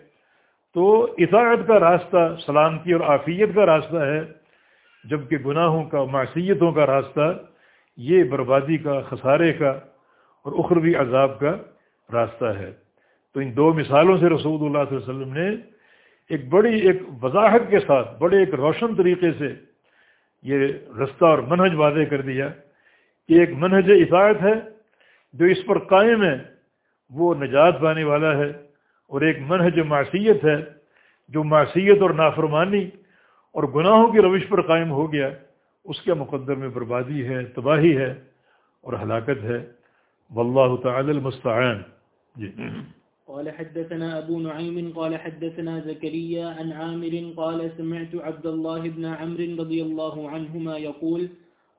تو اطاعت کا راستہ، سلامتی اور عافیت کا راستہ ہے، جبکہ گناہوں کا، معصیتوں کا راستہ یہ بربادی کا، خسارے کا اور اخروی عذاب کا راستہ ہے۔ تو ان دو مثالوں سے رسول اللہ صلی اللہ علیہ وسلم نے ایک بڑی ایک وضاحت کے ساتھ، بڑے ایک روشن طریقے سے یہ رستہ اور منہج واضح کر دیا۔ کہ ایک منہج اطاعت ہے جو اس پر قائم ہے، وہ نجات پانے والا ہے۔ اور ایک منہج معصیت ہے جو معصیت اور نافرمانی اور گناہوں کی روش پر قائم ہو گیا۔ اس کے مقدر میں بربادی ہے، تباہی ہے اور ہلاکت ہے۔ واللہ تعالی المستعان۔ جی۔ قال حدثنا أبو نعيم قال حدثنا زكريا عن عامر قال سمعت عبد الله بن عمر رضي الله عنهما يقول،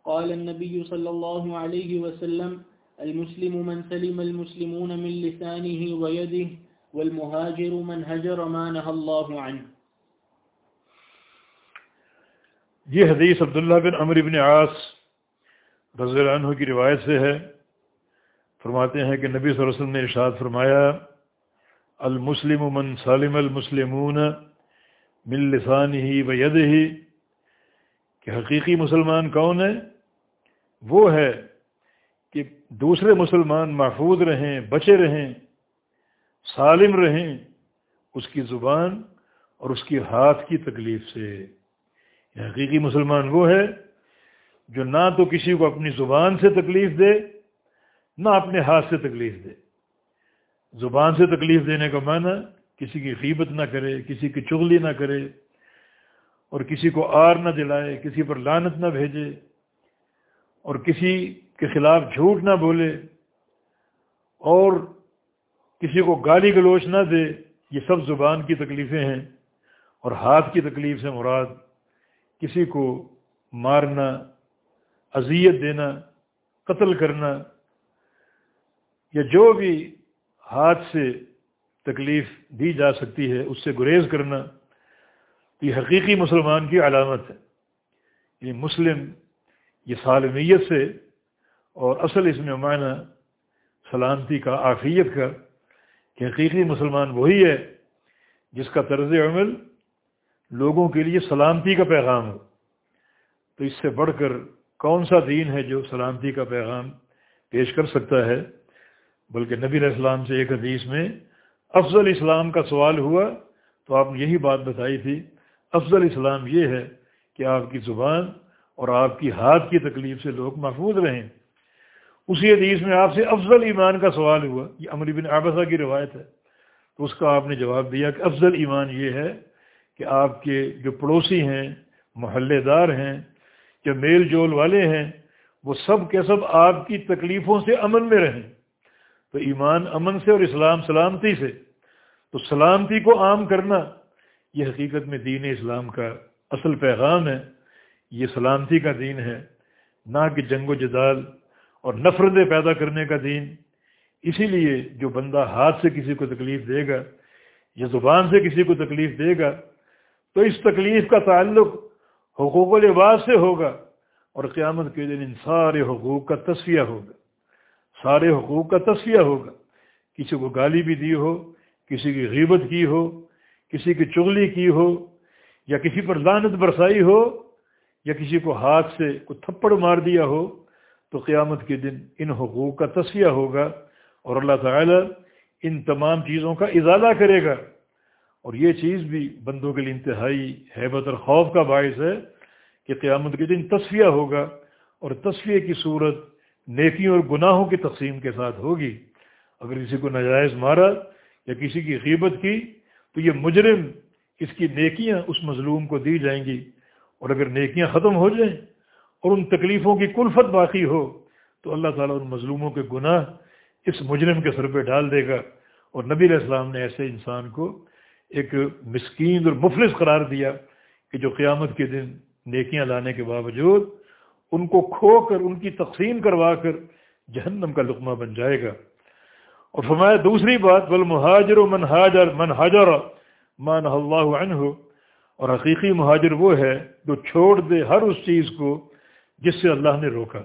قال النبي صلى الله عليه وسلم، المسلم من سلم المسلمون من لسانه ويده، والمهاجر من هجر ما نهى الله عنه. یہ حدیث عبداللہ بن عمر بن عاص رضی اللہ عنہ کی روایت سے ہے۔ فرماتے ہیں کہ نبی صلی اللہ علیہ وسلم نے ارشاد فرمایا المسلم من سالم المسلمون من لسانه و ہی کہ حقیقی مسلمان کون ہے؟ وہ ہے کہ دوسرے مسلمان محفوظ رہیں، بچے رہیں، سالم رہیں، اس کی زبان اور اس کی ہاتھ کی تکلیف سے۔ حقیقی مسلمان وہ ہے جو نہ تو کسی کو اپنی زبان سے تکلیف دے، نہ اپنے ہاتھ سے تکلیف دے۔ زبان سے تکلیف دینے کا معنی کسی کی قیمت نہ کرے، کسی کی چغلی نہ کرے اور کسی کو آر نہ دلائے، کسی پر لانت نہ بھیجے اور کسی کے خلاف جھوٹ نہ بولے اور کسی کو گالی گلوچ نہ دے، یہ سب زبان کی تکلیفیں ہیں اور ہاتھ کی تکلیف سے مراد کسی کو مارنا، اذیت دینا، قتل کرنا یا جو بھی ہاتھ سے تکلیف دی جا سکتی ہے، اس سے گریز کرنا تو یہ حقیقی مسلمان کی علامت ہے۔ یہ مسلم یہ سالمیت سے اور اصل اس میں معنی سلامتی کا آفیت کا کہ حقیقی مسلمان وہی ہے جس کا طرز عمل لوگوں کے لیے سلامتی کا پیغام ہو۔ تو اس سے بڑھ کر کون سا دین ہے جو سلامتی کا پیغام پیش کر سکتا ہے؟ بلکہ نبی علیہ السلام سے ایک حدیث میں افضل اسلام کا سوال ہوا تو آپ نے یہی بات بتائی تھی۔ افضل اسلام یہ ہے کہ آپ کی زبان اور آپ کی ہاتھ کی تکلیف سے لوگ محفوظ رہیں۔ اسی حدیث میں آپ سے افضل ایمان کا سوال ہوا، یہ امر بن آبسا کی روایت ہے۔ تو اس کا آپ نے جواب دیا کہ افضل ایمان یہ ہے کہ آپ کے جو پڑوسی ہیں، محلے دار ہیں جو میل جول والے ہیں، وہ سب کے سب آپ کی تکلیفوں سے امن میں رہیں۔ تو ایمان امن سے اور اسلام سلامتی سے۔ تو سلامتی کو عام کرنا یہ حقیقت میں دین اسلام کا اصل پیغام ہے۔ یہ سلامتی کا دین ہے۔ نہ کہ جنگ و جدال اور نفرتیں پیدا کرنے کا دین۔ اسی لیے جو بندہ ہاتھ سے کسی کو تکلیف دے گا یا زبان سے کسی کو تکلیف دے گا، تو اس تکلیف کا تعلق حقوق و لباس سے ہوگا اور قیامت کے دن ان سارے حقوق کا تصفیہ ہوگا۔ سارے حقوق کا تصفیہ ہوگا۔ کسی کو گالی بھی دی ہو، کسی کی غیبت کی ہو، کسی کی چغلی کی ہو، یا کسی پر لانت برسائی ہو، یا کسی کو ہاتھ سے کوئی تھپڑ مار دیا ہو، تو قیامت کے دن ان حقوق کا تصفیہ ہوگا۔ اور اللہ تعالی ان تمام چیزوں کا ازالہ کرے گا۔ اور یہ چیز بھی بندوں کے لیے انتہائی حیبت اور خوف کا باعث ہے کہ قیامت کے دن تصفیہ ہوگا۔ اور تصفیہ کی صورت نیکیوں اور گناہوں کی تقسیم کے ساتھ ہوگی۔ اگر کسی کو ناجائز مارا یا کسی کی غیبت کی، تو یہ مجرم اس کی نیکیاں اس مظلوم کو دی جائیں گی۔ اور اگر نیکیاں ختم ہو جائیں اور ان تکلیفوں کی کلفت باقی ہو، تو اللہ تعالیٰ ان مظلوموں کے گناہ اس مجرم کے سر پہ ڈال دے گا۔ اور نبی علیہ السلام نے ایسے انسان کو ایک مسکین اور مفلس قرار دیا کہ جو قیامت کے دن نیکیاں لانے کے باوجود ان کو کھو کر ان کی تقسیم کروا کر جہنم کا لقمہ بن جائے گا۔ اور فرمایا، دوسری بات بل مہاجر و من حاجر من مان اللہ عنہ۔ اور حقیقی مہاجر وہ ہے جو چھوڑ دے ہر اس چیز کو جس سے اللہ نے روکا۔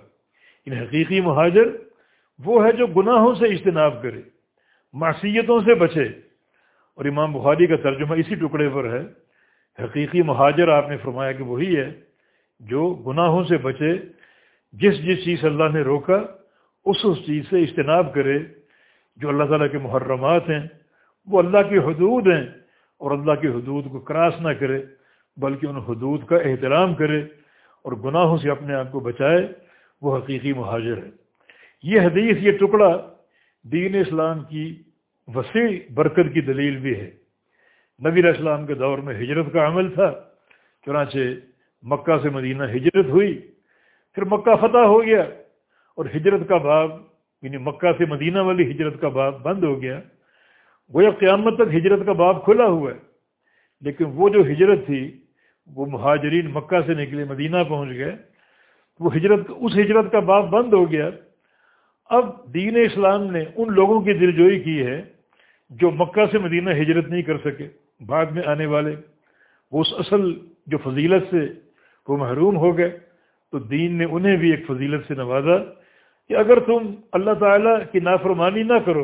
ان حقیقی مہاجر وہ ہے جو گناہوں سے اجتناب کرے، معصیتوں سے بچے۔ اور امام بخاری کا ترجمہ اسی ٹکڑے پر ہے۔ حقیقی مہاجر آپ نے فرمایا کہ وہی ہے جو گناہوں سے بچے، جس جس چیز اللہ نے روکا، اس اس چیز سے اجتناب کرے، جو اللہ تعالیٰ کے محرمات ہیں، وہ اللہ کی حدود ہیں، اور اللہ کی حدود کو کراس نہ کرے، بلکہ ان حدود کا احترام کرے، اور گناہوں سے اپنے آپ کو بچائے، وہ حقیقی مہاجر ہے یہ حدیث، یہ ٹکڑا دین اسلام کی وسیع برکت کی دلیل بھی ہے۔ نبی اسلام کے دور میں ہجرت کا عمل تھا، چنانچہ مکہ سے مدینہ ہجرت ہوئی، پھر مکہ فتح ہو گیا اور ہجرت کا باب یعنی مکہ سے مدینہ والی ہجرت کا باب بند ہو گیا۔ گویا قیامت تک ہجرت کا باب کھلا ہوا ہے، لیکن وہ جو ہجرت تھی، وہ مہاجرین مکہ سے نکلے، مدینہ پہنچ گئے۔ وہ ہجرت، اس ہجرت کا باب بند ہو گیا۔ اب دین اسلام نے ان لوگوں کی دلجوئی کی ہے جو مکہ سے مدینہ ہجرت نہیں کر سکے۔ بعد میں آنے والے، وہ اس اصل جو فضیلت سے وہ محروم ہو گئے تو دین نے انہیں بھی ایک فضیلت سے نوازا کہ اگر تم اللہ تعالیٰ کی نافرمانی نہ کرو،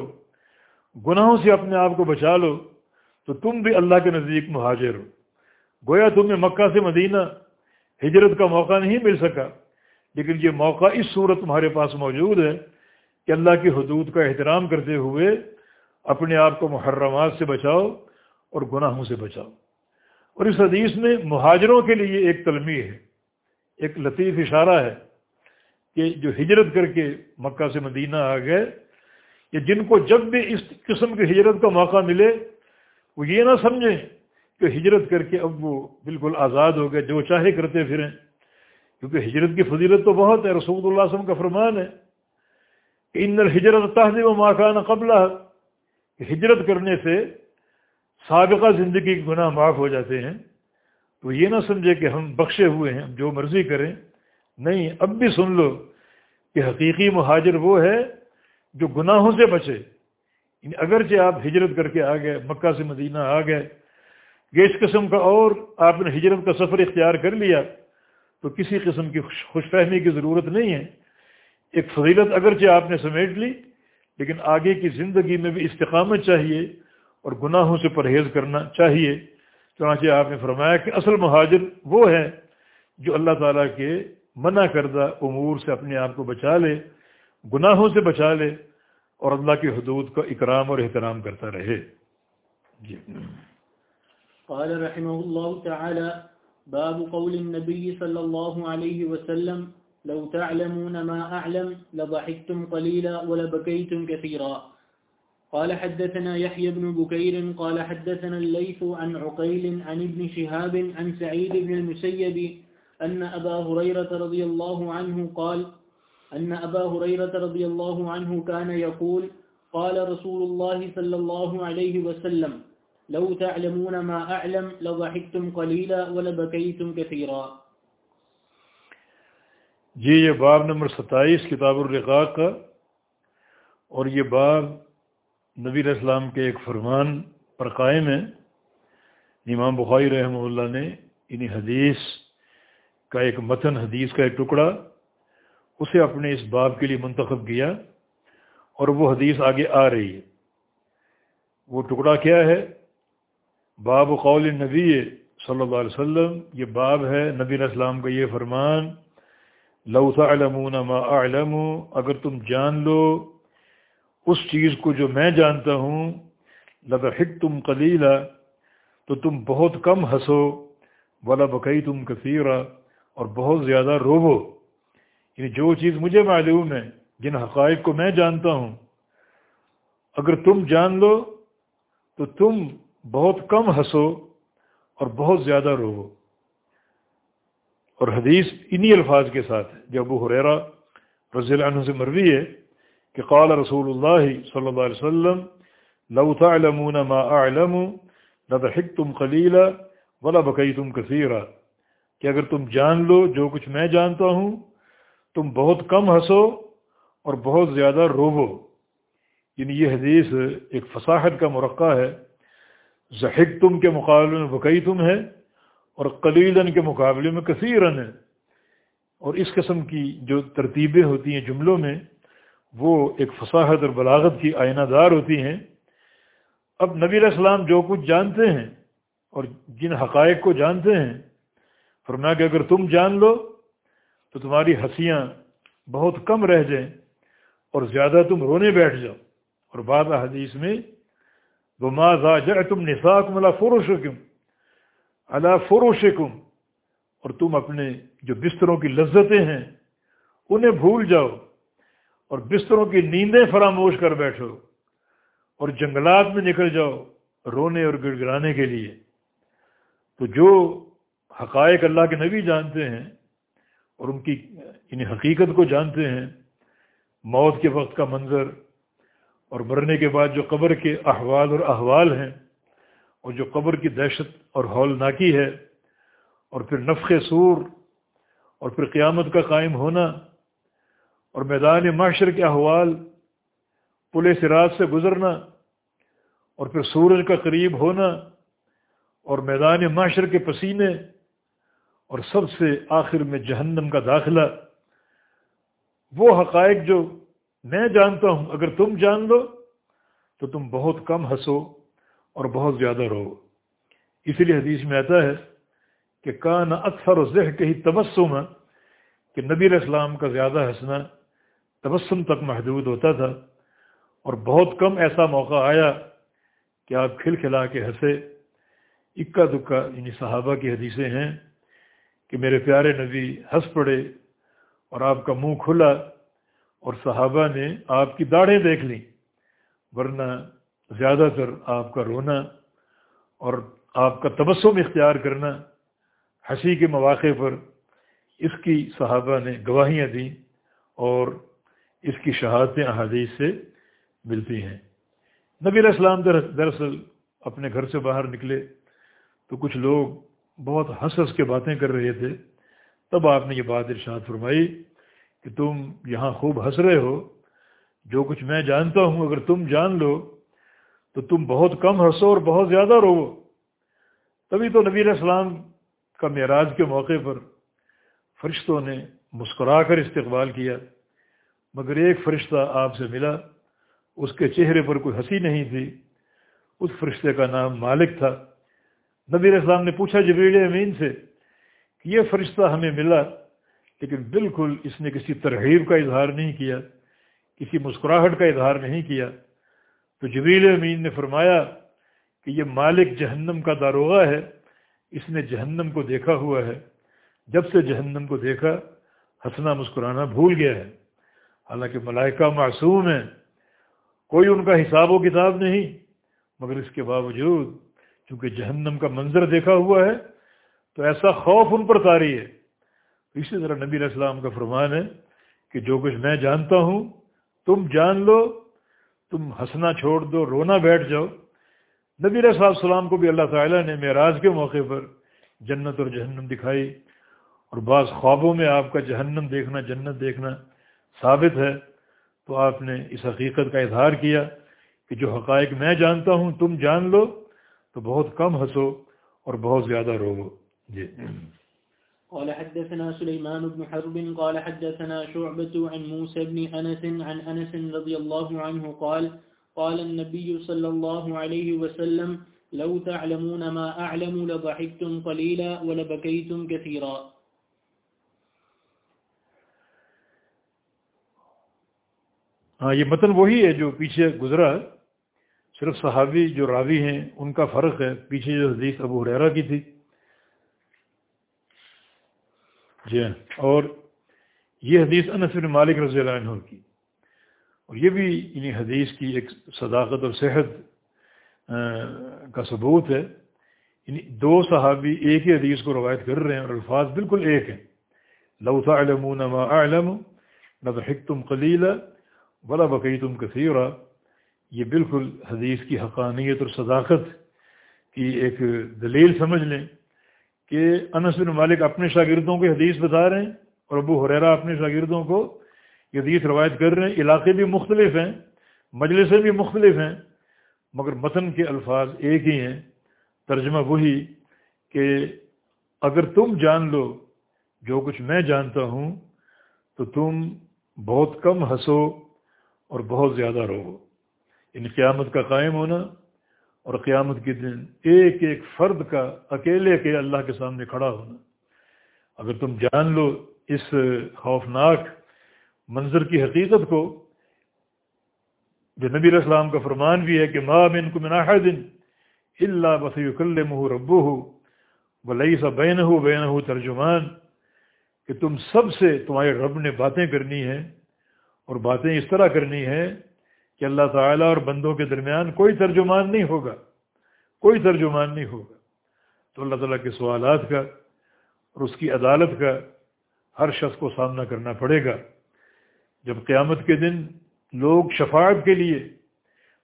گناہوں سے اپنے آپ کو بچا لو، تو تم بھی اللہ کے نزدیک مہاجر ہو۔ گویا تمہیں مکہ سے مدینہ ہجرت کا موقع نہیں مل سکا، لیکن یہ موقع اس صورت تمہارے پاس موجود ہے کہ اللہ کی حدود کا احترام کرتے ہوئے اپنے آپ کو محرمات سے بچاؤ اور گناہوں سے بچاؤ۔ اور اس حدیث میں مہاجروں کے لیے ایک تلمی ہے، ایک لطیف اشارہ ہے کہ جو ہجرت کر کے مکہ سے مدینہ آ گئے یا جن کو جب بھی اس قسم کی ہجرت کا موقع ملے، وہ یہ نہ سمجھیں کہ ہجرت کر کے اب وہ بالکل آزاد ہو گئے، جو چاہے کرتے پھریں۔ کیونکہ ہجرت کی فضیلت تو بہت ہے، رسول اللہ علیہ وسلم کا فرمان ہے کہ ان ہجرت تہذیب و ماکان قبلہ ہجرت کرنے سے سابقہ زندگی کے گناہ معاف ہو جاتے ہیں، تو یہ نہ سمجھے کہ ہم بخشے ہوئے ہیں جو مرضی کریں۔ نہیں، اب بھی سن لو کہ حقیقی مہاجر وہ ہے جو گناہوں سے بچے۔ یعنی اگرچہ آپ ہجرت کر کے آ گئے، مکہ سے مدینہ آ گئے یہ اس قسم کا اور آپ نے ہجرت کا سفر اختیار کر لیا، تو کسی قسم کی خوش فہمی کی ضرورت نہیں ہے۔ ایک فضیلت اگرچہ آپ نے سمیٹ لی، لیکن آگے کی زندگی میں بھی استقامت چاہیے۔ اور گناہوں سے پرہیز کرنا چاہیے۔ چنانچہ آپ نے فرمایا کہ اصل مہاجر وہ ہے جو اللہ تعالیٰ کے منع کردہ امور سے اپنے آپ کو بچا لے، گناہوں سے بچا لے اور اللہ کی حدود کا اکرام اور احترام کرتا رہے۔ جی۔ قال رحمه الله تعالى باب قول النبي صلى الله عليه وسلم، لو تعلمون ما أعلم لضحكتم قليلا ولبكيتم كثيرا قال حدثنا يحيى بن بكير قال حدثنا الليث عن عقيل عن ابن شهاب عن سعيد بن المسيب أن أبا هريرة رضي الله عنه قال أن أبا هريرة رضي الله عنه كان يقول قال رسول الله صلى الله عليه وسلم لو تعلمون ما أعلم لضحكتم قليلا ولبكيتم كثيرا. جی یہ باب نمبر ستائیس، کتاب الرقاق کا اور یہ باب نبی اسلام کے ایک فرمان پر قائم ہے امام بخاری رحمہ اللہ نے انہی حدیث کا ایک متن حدیث کا ایک ٹکڑا اسے اپنے اس باب کے لیے منتخب کیا اور وہ حدیث آگے آ رہی ہے۔ وہ ٹکڑا کیا ہے؟ باب قول نبی صلی اللہ علیہ وسلم، یہ باب ہے نبی اسلام کا یہ فرمان، لو تعلمون ما اعلم، اگر تم جان لو اس چیز کو جو میں جانتا ہوں لبحک تم قلیلا تو تم بہت کم ہنسو ولا بقئی تم کثیرہ اور بہت زیادہ روبو یعنی جو چیز مجھے معلوم ہے، جن حقائق کو میں جانتا ہوں، اگر تم جان لو، تو تم بہت کم ہنسو اور بہت زیادہ رو اور حدیث انہی الفاظ کے ساتھ جو ابو حریرا رضی اللہ عنہ سے مروی ہے کہ قال رسول اللہ صلی اللہ علیہ وسلم، لو تعلمون ما اعلم لضحكتم قليلا ولا بكيتم كثيرا کہ اگر تم جان لو جو کچھ میں جانتا ہوں، تم بہت کم ہنسو اور بہت زیادہ روبو۔ یعنی یہ حدیث ایک فصاحت کا مرقع ہے۔ زحق تم کے مقابلے میں بقئی تم ہے اور قلیلن کے مقابلے میں کثیرن ہے۔ اور اس قسم کی جو ترتیبیں ہوتی ہیں جملوں میں وہ ایک فصاحت اور بلاغت کی آئینہ دار ہوتی ہیں۔ اب نبی علیہ السلام جو کچھ جانتے ہیں اور جن حقائق کو جانتے ہیں، فرمایا کہ اگر تم جان لو تو تمہاری ہنسیاں بہت کم رہ جائیں اور زیادہ تم رونے بیٹھ جاؤ۔ اور بعض حدیث میں وہ ماں جائے تم نساک ملا فروش کم اللہ فروش کم اور تم اپنے جو بستروں کی لذتیں ہیں، انہیں بھول جاؤ۔ اور بستروں کی نیندیں فراموش کر بیٹھو اور جنگلات میں نکل جاؤ رونے اور گڑ گڑانے کے لیے۔ تو جو حقائق اللہ کے نبی جانتے ہیں اور ان کی ان حقیقت کو جانتے ہیں، موت کے وقت کا منظر اور مرنے کے بعد جو قبر کے احوال اور احوال ہیں اور جو قبر کی دہشت اور ہولناکی ہے اور پھر نفق سور اور پھر قیامت کا قائم ہونا اور میدان معاشر کے احوال پولیس رات سے گزرنا اور پھر سورج کا قریب ہونا اور میدان معاشر کے پسینے اور سب سے آخر میں جہنم کا داخلہ، وہ حقائق جو میں جانتا ہوں، اگر تم جان لو تو تم بہت کم ہنسو اور بہت زیادہ رہو اسی لیے حدیث میں آتا ہے کہ کان اکثر و ذہ کے ہی تبسم، کہ نبی علیہ السلام کا زیادہ ہنسنا تبسم تک محدود ہوتا تھا اور بہت کم ایسا موقع آیا کہ آپ کھل کھلا کے ہنسے۔ اکا دکا یعنی صحابہ کی حدیثیں ہیں کہ میرے پیارے نبی ہنس پڑے اور آپ کا منہ کھلا اور صحابہ نے آپ کی داڑھیں دیکھ لیں، ورنہ زیادہ تر آپ کا رونا اور آپ کا تبسم اختیار کرنا ہنسی کے مواقع پر اس کی صحابہ نے گواہیاں دیں اور اس کی شہادتیں احادیث سے ملتی ہیں۔ نبی علیہ السلام دراصل اپنے گھر سے باہر نکلے تو کچھ لوگ بہت ہنس ہنس کے باتیں کر رہے تھے۔ تب آپ نے یہ بات ارشاد فرمائی کہ تم یہاں خوب ہنس رہے ہو۔ جو کچھ میں جانتا ہوں، اگر تم جان لو تو تم بہت کم ہنسو اور بہت زیادہ رو تبھی تو نبی علیہ السلام کا معراج کے موقع پر فرشتوں نے مسکرا کر استقبال کیا۔ مگر ایک فرشتہ آپ سے ملا، اس کے چہرے پر کوئی ہنسی نہیں تھی۔ اس فرشتے کا نام مالک تھا۔ نبی السلام نے پوچھا جبریل امین سے کہ یہ فرشتہ ہمیں ملا، لیکن بالکل اس نے کسی ترغیب کا اظہار نہیں کیا، کسی مسکراہٹ کا اظہار نہیں کیا۔ تو جبریل امین نے فرمایا کہ یہ مالک جہنم کا داروغہ ہے، اس نے جہنم کو دیکھا ہوا ہے۔ جب سے جہنم کو دیکھا، ہنسنا مسکرانا بھول گیا ہے۔ حالانکہ ملائکہ معصوم ہیں۔ کوئی ان کا حساب و کتاب نہیں، مگر اس کے باوجود چونکہ جہنم کا منظر دیکھا ہوا ہے، تو ایسا خوف ان پر تاری ہے۔ اسی طرح نبی علیہ السلام کا فرمان ہے کہ جو کچھ میں جانتا ہوں، تم جان لو، تم ہنسنا چھوڑ دو، رونا بیٹھ جاؤ۔ نبی علیہ السلام کو بھی اللہ تعالیٰ نے معراج کے موقع پر جنت اور جہنم دکھائی اور بعض خوابوں میں آپ کا جہنم دیکھنا، جنت دیکھنا ثابت ہے، تو آپ نے اس حقیقت کا اظہار کیا کہ جو حقائق میں جانتا ہوں، تم جان لو، تو بہت کم ہنسو اور بہت زیادہ رو جی۔ قال حدثنا سليمان بن حرب، قال حدثنا شعبة عن موسى بن أنس، عن أنس رضي الله عنه قال قال النبي صلى الله عليه وسلم، لو تعلمون ما أعلم لضحكتم قليلا ولبكيتم كثيرا. ہاں یہ متن وہی ہے جو پیچھے گزرا۔ صرف صحابی جو راوی ہیں، ان کا فرق ہے۔ پیچھے جو حدیث ابو حریرہ کی تھی۔ جی ہاں اور یہ حدیث انس بن مالک رضی اللہ عنہ کی۔ اور یہ بھی انہیں حدیث کی ایک صداقت اور صحت کا ثبوت ہے۔ یعنی دو صحابی ایک ہی حدیث کو روایت کر رہے ہیں اور الفاظ بالکل ایک ہیں۔ لو تعلمون ما اعلم لضحكتم قليلا ولا بقيتم كثيرا یہ بالکل حدیث کی حقانیت اور صداقت کی ایک دلیل سمجھ لیں کہ انس بن مالک اپنے شاگردوں کو حدیث بتا رہے ہیں اور ابو حریرا اپنے شاگردوں کو یہ حدیث روایت کر رہے ہیں۔ علاقے بھی مختلف ہیں، مجلسیں بھی مختلف ہیں، مگر متن کے الفاظ ایک ہی ہیں۔ ترجمہ وہی کہ اگر تم جان لو جو کچھ میں جانتا ہوں تو تم بہت کم ہنسو۔ اور بہت زیادہ رہو ان یعنی قیامت کا قائم ہونا اور قیامت کے دن ایک ایک فرد کا اکیلے کے اللہ کے سامنے کھڑا ہونا۔ اگر تم جان لو اس خوفناک منظر کی حقیقت کو، جو نبی علیہ السلام کا فرمان بھی ہے کہ ماں من کو مناح دن اللہ بسی کل مہ ربو ہو بلئی سا بین ہو بین ہو ترجمان کہ تم سب سے تمہارے رب نے باتیں کرنی ہیں۔ اور باتیں اس طرح کرنی ہیں کہ اللہ تعالیٰ اور بندوں کے درمیان کوئی ترجمان نہیں ہوگا، کوئی ترجمان نہیں ہوگا۔ تو اللہ تعالیٰ کے سوالات کا اور اس کی عدالت کا ہر شخص کو سامنا کرنا پڑے گا۔ جب قیامت کے دن لوگ شفاعت کے لیے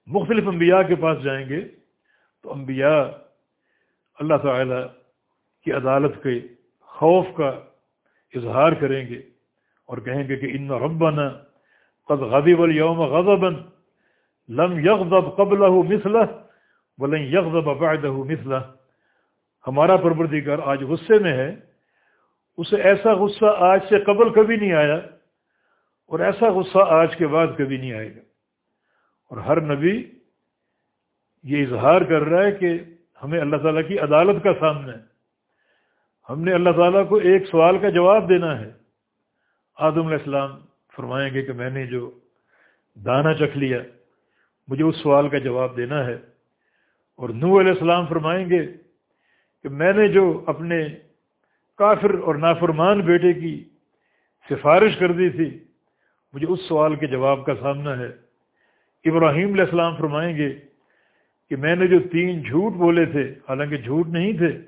مختلف انبیاء کے پاس جائیں گے، تو انبیاء اللہ تعالی کی عدالت کے خوف کا اظہار کریں گے اور کہیں گے کہ ان ربنا قد غضب اليوم غضبا. لم يغضب قبله مثله ولن يغضب بعده مثله. ہمارا پروردگار آج غصے میں ہے. اسے ایسا غصہ آج سے قبل کبھی نہیں آیا اور ایسا غصہ آج کے بعد کبھی نہیں آئے گا. اور ہر نبی یہ اظہار کر رہا ہے کہ ہمیں اللہ تعالیٰ کی عدالت کا سامنا ہے. ہم نے اللہ تعالیٰ کو ایک سوال کا جواب دینا ہے. آدم علیہ السلام فرمائیں گے کہ میں نے جو دانہ چکھ لیا، مجھے اس سوال کا جواب دینا ہے۔ اور نو علیہ السلام فرمائیں گے کہ میں نے جو اپنے کافر اور نافرمان بیٹے کی سفارش کر دی تھی، مجھے اس سوال کے جواب کا سامنا ہے۔ ابراہیم علیہ السلام فرمائیں گے کہ میں نے جو تین جھوٹ بولے تھے، حالانکہ جھوٹ نہیں تھے،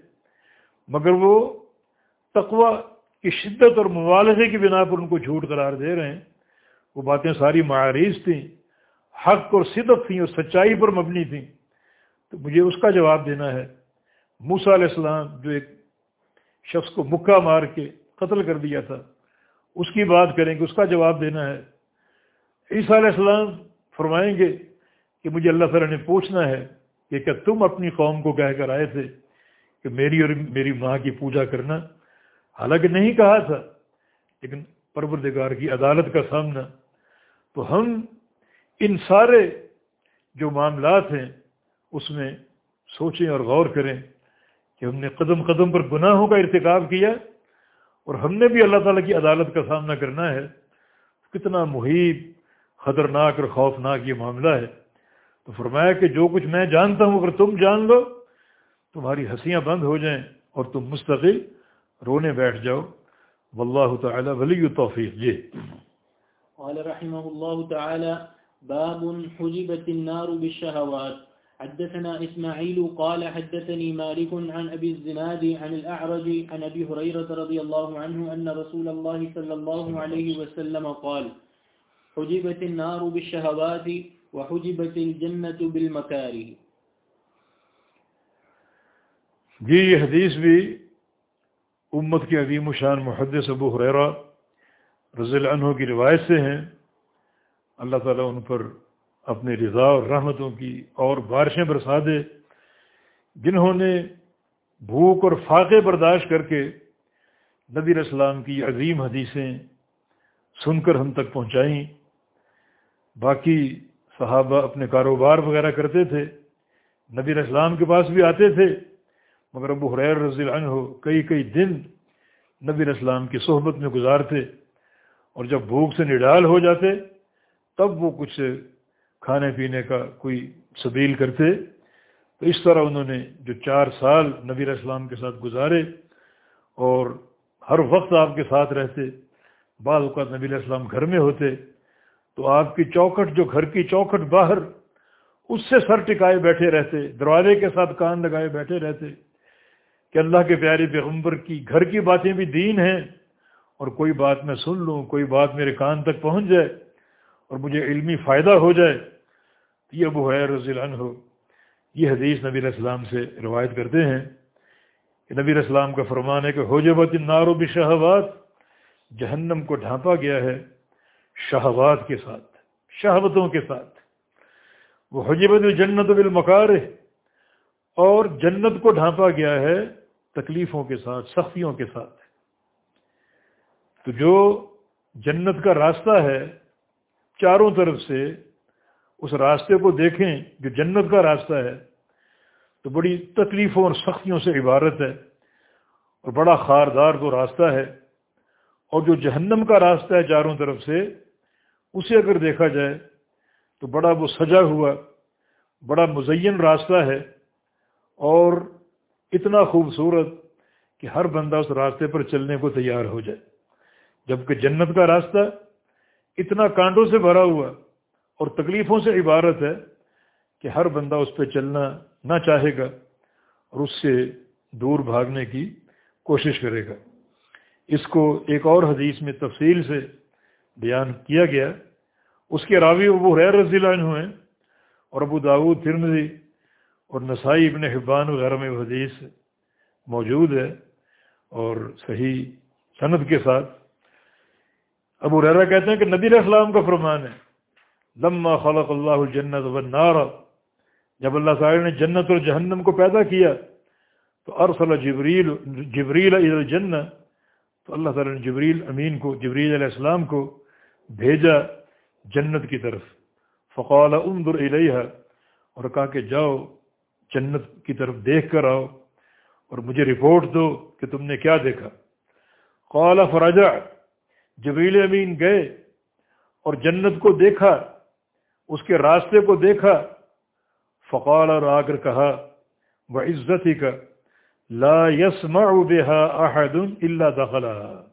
مگر وہ تقوی کی شدت اور مبالغے کی بنا پر ان کو جھوٹ قرار دے رہے ہیں۔ وہ باتیں ساری معاریض تھیں، حق اور صدق تھیں اور سچائی پر مبنی تھیں۔ تو مجھے اس کا جواب دینا ہے۔ موسا علیہ السلام جو ایک شخص کو مکہ مار کے قتل کر دیا تھا، اس کی بات کریں گے اس کا جواب دینا ہے۔ عیسیٰ علیہ السلام فرمائیں گے کہ مجھے اللہ تعالیٰ نے پوچھنا ہے کہ کیا تم اپنی قوم کو کہہ کر آئے تھے کہ میری اور میری ماں کی پوجا کرنا؟ حالانکہ نہیں کہا تھا، لیکن پروردگار کی عدالت کا سامنا۔ تو ہم ان سارے جو معاملات ہیں، اس میں سوچیں اور غور کریں کہ ہم نے قدم قدم پر گناہوں کا ارتکاب کیا، اور ہم نے بھی اللہ تعالیٰ کی عدالت کا سامنا کرنا ہے۔ کتنا محیط، خطرناک اور خوفناک یہ معاملہ ہے۔ تو فرمایا کہ جو کچھ میں جانتا ہوں، اگر تم جان لو، تمہاری ہنسیاں بند ہو جائیں اور تم مستقل رونے بیٹھ جاؤ۔ واللہ تعالی ولی توفیق جی۔ قال رحمه الله تعالى باب حجبت النار بالشهوات۔ حدثنا إسماعيل قال حدثني مالك عن أبي الزناد عن الأعرج عن أبي هريرة رضي الله عنه أن رسول الله صلى الله عليه وسلم قال حجبت النار بالشهوات وحجبت الجنة بالمكاره جی یہ حدیث بھی امت کے عظیم و شان محدث ابو حریرہ رضی اللہ عنہ کی روایت سے ہیں۔ اللہ تعالیٰ ان پر اپنے رضا اور رحمتوں کی اور بارشیں برسا دے۔ جنہوں نے بھوک اور فاقے برداشت کر کے نبی السلام کی عظیم حدیثیں سن کر ہم تک پہنچائیں۔ باقی صحابہ اپنے کاروبار وغیرہ کرتے تھے۔ نبی السلام کے پاس بھی آتے تھے۔ مگر ابو حریر رضی اللہ عنہ کئی کئی دن نبی السلام کی صحبت میں گزارتے اور جب بھوک سے نڈال ہو جاتے، تب وہ کچھ کھانے پینے کا کوئی سبیل کرتے۔ تو اس طرح انہوں نے جو چار سال نبی علیہ السلام کے ساتھ گزارے اور ہر وقت آپ کے ساتھ رہتے، بعض اوقات نبی السلام گھر میں ہوتے، تو آپ کی چوکھٹ جو گھر کی چوکھٹ باہر، اس سے سر ٹکائے بیٹھے رہتے، دروازے کے ساتھ کان لگائے بیٹھے رہتے۔ کہ اللہ کے پیارے پیغمبر کی گھر کی باتیں بھی دین ہیں اور کوئی بات میں سن لوں، کوئی بات میرے کان تک پہنچ جائے اور مجھے علمی فائدہ ہو جائے، تو یہ ابو حیر رضی اللہ عنہ یہ حدیث نبی علیہ السلام سے روایت کرتے ہیں کہ نبی علیہ السلام کا فرمان ہے کہ ہو جبت نارو بھی جہنم کو ڈھانپا گیا ہے شہبات کے ساتھ شہبتوں کے ساتھ۔ وہ حجبت الجنت بالمکار اور جنت کو ڈھانپا گیا ہے تکلیفوں کے ساتھ، سختیوں کے ساتھ تو جو جنت کا راستہ ہے، چاروں طرف سے اس راستے کو دیکھیں، جو جنت کا راستہ ہے، تو بڑی تکلیفوں اور سختیوں سے عبارت ہے۔ اور بڑا خاردار تو راستہ ہے۔ اور جو جہنم کا راستہ ہے چاروں طرف سے، اسے اگر دیکھا جائے، تو بڑا وہ سجا ہوا، بڑا مزین راستہ ہے۔ اور اتنا خوبصورت کہ ہر بندہ اس راستے پر چلنے کو تیار ہو جائے۔ جبکہ جنت کا راستہ اتنا کانڈوں سے بھرا ہوا اور تکلیفوں سے عبارت ہے کہ ہر بندہ اس پہ چلنا نہ چاہے گا اور اس سے دور بھاگنے کی کوشش کرے گا۔ اس کو ایک اور حدیث میں تفصیل سے بیان کیا گیا۔ اس کے راوی ابو حیر رضی اللہ عنہ ہیں اور ابو داود ترمزی اور نسائی ابن حبان وغیرہ میں حدیث موجود ہے اور صحیح صنعت کے ساتھ۔ ابو ریرا کہتے ہیں کہ نبی علیہ السلام کا فرمان ہے، لما خلق اللہ الجنت والنار۔ جب اللہ تعالی نے جنت اور جہنم کو پیدا کیا، تو ارسل جبریل جبریل الجنت تو اللہ تعالی نے جبریل امین کو، جبریل علیہ السلام کو بھیجا جنت کی طرف۔ فقال انظر الیہا، اور کہا کہ جاؤ جنت کی طرف دیکھ کر آؤ اور مجھے رپورٹ دو کہ تم نے کیا دیکھا۔ قال، فرجع۔ جبریل امین گئے اور جنت کو دیکھا، اس کے راستے کو دیکھا۔ فقال، اور آ کر کہا وہ عزت ہی کا لا یسما احد اللہ دخلا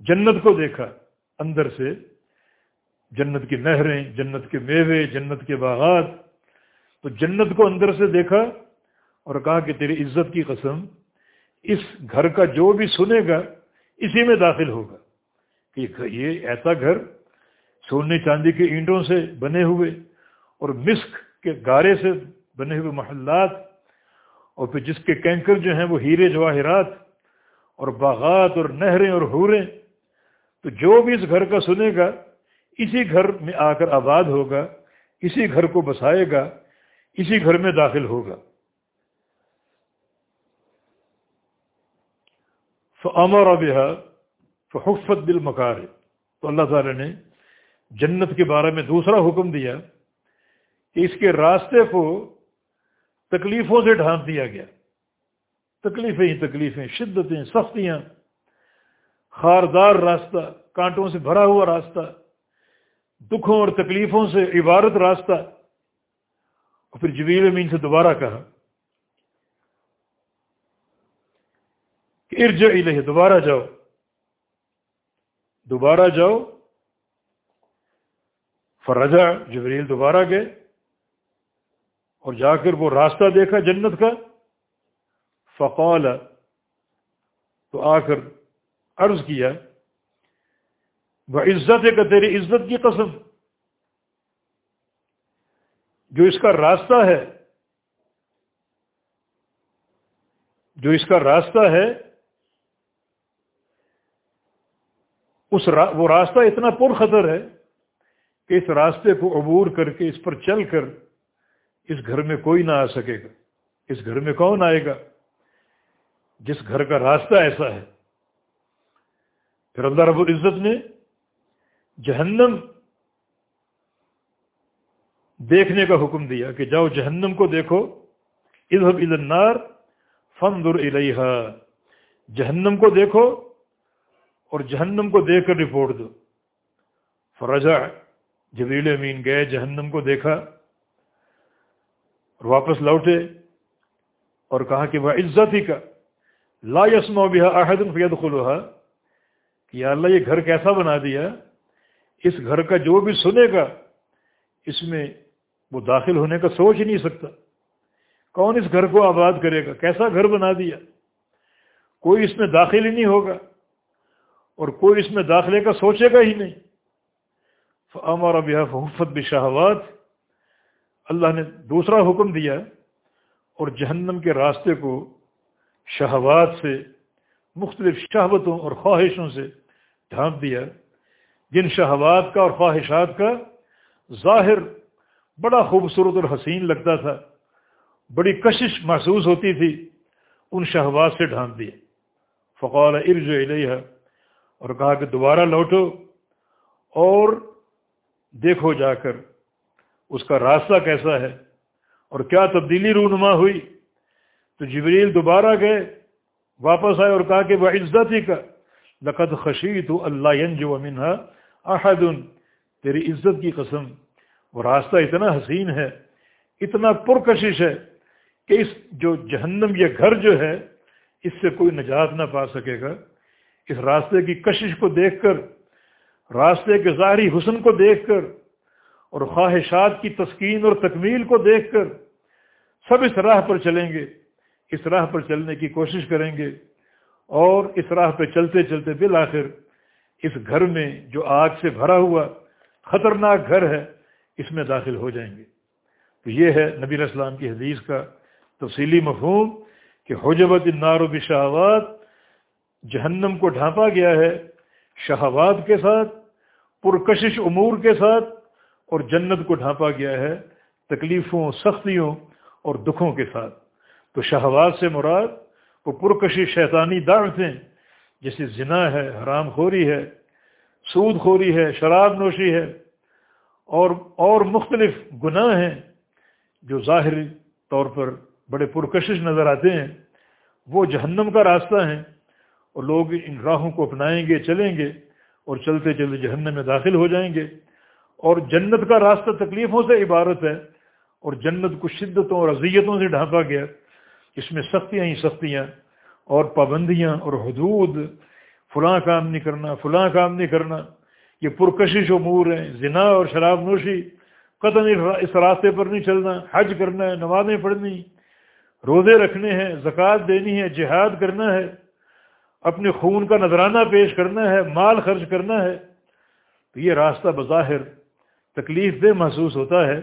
جنت کو دیکھا، اندر سے۔ جنت کی نہریں، جنت کے میوے، جنت کے باغات۔ تو جنت کو اندر سے دیکھا اور کہا کہ تیری عزت کی قسم، اس گھر کا جو بھی سنے گا، اسی میں داخل ہوگا۔ کہ یہ ایسا گھر سونے چاندی کے اینٹوں سے بنے ہوئے اور مسک کے گارے سے بنے ہوئے محلات اور پھر جس کے کینکر جو ہیں وہ ہیرے جواہرات اور باغات اور نہریں اور حوریں، تو جو بھی اس گھر کا سنے گا، اسی گھر میں آ کر آباد ہوگا، اسی گھر کو بسائے گا۔ اسی گھر میں داخل ہوگا۔ فمر اب حفت بل تو اللہ تعالی نے جنت کے بارے میں دوسرا حکم دیا کہ اس کے راستے کو تکلیفوں سے ڈھانپ دیا گیا۔ تکلیفیں ہی تکلیفیں، شدتیں، سختیاں۔ خاردار راستہ، کانٹوں سے بھرا ہوا راستہ۔ دکھوں اور تکلیفوں سے عبارت راستہ۔ اور پھر جبیل امین سے دوبارہ کہا کہ ارج الہ دوبارہ جاؤ۔ دوبارہ جاؤ۔ فرجا جبریل دوبارہ گئے۔ اور جا کر وہ راستہ دیکھا جنت کا۔ فقال، تو آ کر عرض کیا وہ عزت ہے کہ تیری عزت کی قسم۔ جو اس کا راستہ ہے، جو اس کا راستہ ہے، اس را، وہ راستہ اتنا پر خطر ہے کہ اس راستے کو عبور کر کے اس پر چل کر اس گھر میں کوئی نہ آ سکے گا۔ اس گھر میں کون آئے گا؟ جس گھر کا راستہ ایسا ہے۔ پھر اللہ رب العزت نے جہنم دیکھنے کا حکم دیا کہ جاؤ جہنم کو دیکھو ادب النار فندر الیہا۔ جہنم کو دیکھو اور جہنم کو دیکھ کر رپورٹ دو۔ فرجا جبیل امین گئے، جہنم کو دیکھا۔ اور واپس لوٹے اور کہا کہ وہ عزت ہی کا لا یسم و بحا احد فید خلوحا کہ یا اللہ، یہ گھر کیسا بنا دیا؟ اس گھر کا جو بھی سنے گا، اس میں وہ داخل ہونے کا سوچ ہی نہیں سکتا۔ کون اس گھر کو آباد کرے گا؟ کیسا گھر بنا دیا؟ کوئی اس میں داخل ہی نہیں ہوگا اور کوئی اس میں داخلے کا سوچے گا ہی نہیں۔ ہمارا بحف حفت بشہوات اللہ نے دوسرا حکم دیا اور جہنم کے راستے کو شہوات سے، مختلف شہوتوں اور خواہشوں سے ڈھانپ دیا۔ جن شہوات کا اور خواہشات کا ظاہر بڑا خوبصورت اور حسین لگتا تھا۔ بڑی کشش محسوس ہوتی تھی۔ ان شہباز سے ڈھانپ دیے۔ فقال ارج علیہ اور کہا کہ دوبارہ لوٹو اور دیکھو جا کر اس کا راستہ کیسا ہے۔ اور کیا تبدیلی رونما ہوئی۔ تو جبریل دوبارہ گئے، واپس آئے اور کہا کہ وہ عزت ہی کا۔ لقد خشی تو اللہ و منہا احد۔ تیری عزت کی قسم وہ راستہ اتنا حسین ہے، اتنا پرکشش ہے کہ اس جو جہنم یہ گھر جو ہے، اس سے کوئی نجات نہ پا سکے گا۔ اس راستے کی کشش کو دیکھ کر، راستے کے ظاہری حسن کو دیکھ کر، اور خواہشات کی تسکین اور تکمیل کو دیکھ کر سب اس راہ پر چلیں گے۔ اس راہ پر چلنے کی کوشش کریں گے۔ اور اس راہ پہ چلتے چلتے بالآخر اس گھر میں جو آگ سے بھرا ہوا خطرناک گھر ہے اس میں داخل ہو جائیں گے۔ تو یہ ہے نبی اسلام کی حدیث کا تفصیلی مفہوم کہ حجبت النار و بشہوات جہنم کو ڈھانپا گیا ہے شہوات کے ساتھ، پرکشش امور کے ساتھ اور جنت کو ڈھانپا گیا ہے تکلیفوں، سختیوں اور دکھوں کے ساتھ۔ تو شہوات سے مراد وہ پرکشش شیطانی دعوتیں، جیسے زنا ہے، حرام خوری ہے، سود خوری ہے، شراب نوشی ہے اور اور مختلف گناہ ہیں جو ظاہری طور پر بڑے پرکشش نظر آتے ہیں، وہ جہنم کا راستہ ہیں اور لوگ ان راہوں کو اپنائیں گے، چلیں گے اور چلتے چلتے جہنم میں داخل ہو جائیں گے۔ اور جنت کا راستہ تکلیفوں سے عبارت ہے اور جنت کو شدتوں اور اذیتوں سے ڈھانپا گیا۔ اس میں سختیاں ہی سختیاں اور پابندیاں اور حدود، فلاں کام نہیں کرنا، فلاں کام نہیں کرنا۔ یہ پرکشش امور ہیں، زنا اور شراب نوشی، قطن اس راستے پر نہیں چلنا، حج کرنا ہے، نمازیں پڑھنی روزے رکھنے ہیں، زکوٰۃ دینی ہے، جہاد کرنا ہے، اپنے خون کا نذرانہ پیش کرنا ہے، مال خرچ کرنا ہے، تو یہ راستہ بظاہر تکلیف دہ محسوس ہوتا ہے۔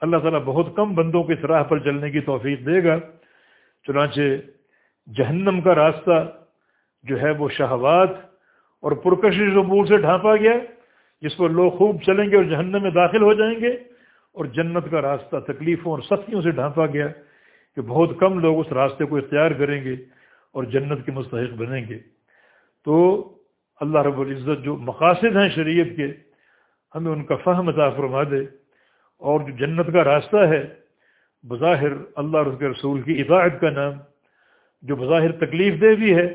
اللہ تعالیٰ بہت کم بندوں کی راہ پر چلنے کی توفیق دے گا۔ چنانچہ جہنم کا راستہ جو ہے وہ شہوات اور پرکشش امور سے ڈھانپا گیا جس پر لوگ خوب چلیں گے اور جہنم میں داخل ہو جائیں گے، اور جنت کا راستہ تکلیفوں اور سختیوں سے ڈھانپا گیا کہ بہت کم لوگ اس راستے کو اختیار کریں گے اور جنت کے مستحق بنیں گے۔ تو اللہ رب العزت جو مقاصد ہیں شریعت کے، ہمیں ان کا فہم عطا فرما دے۔ اور جو جنت کا راستہ ہے، بظاہر اللہ رس کے رسول کی اطاعت کا نام، جو بظاہر تکلیف دہ بھی ہے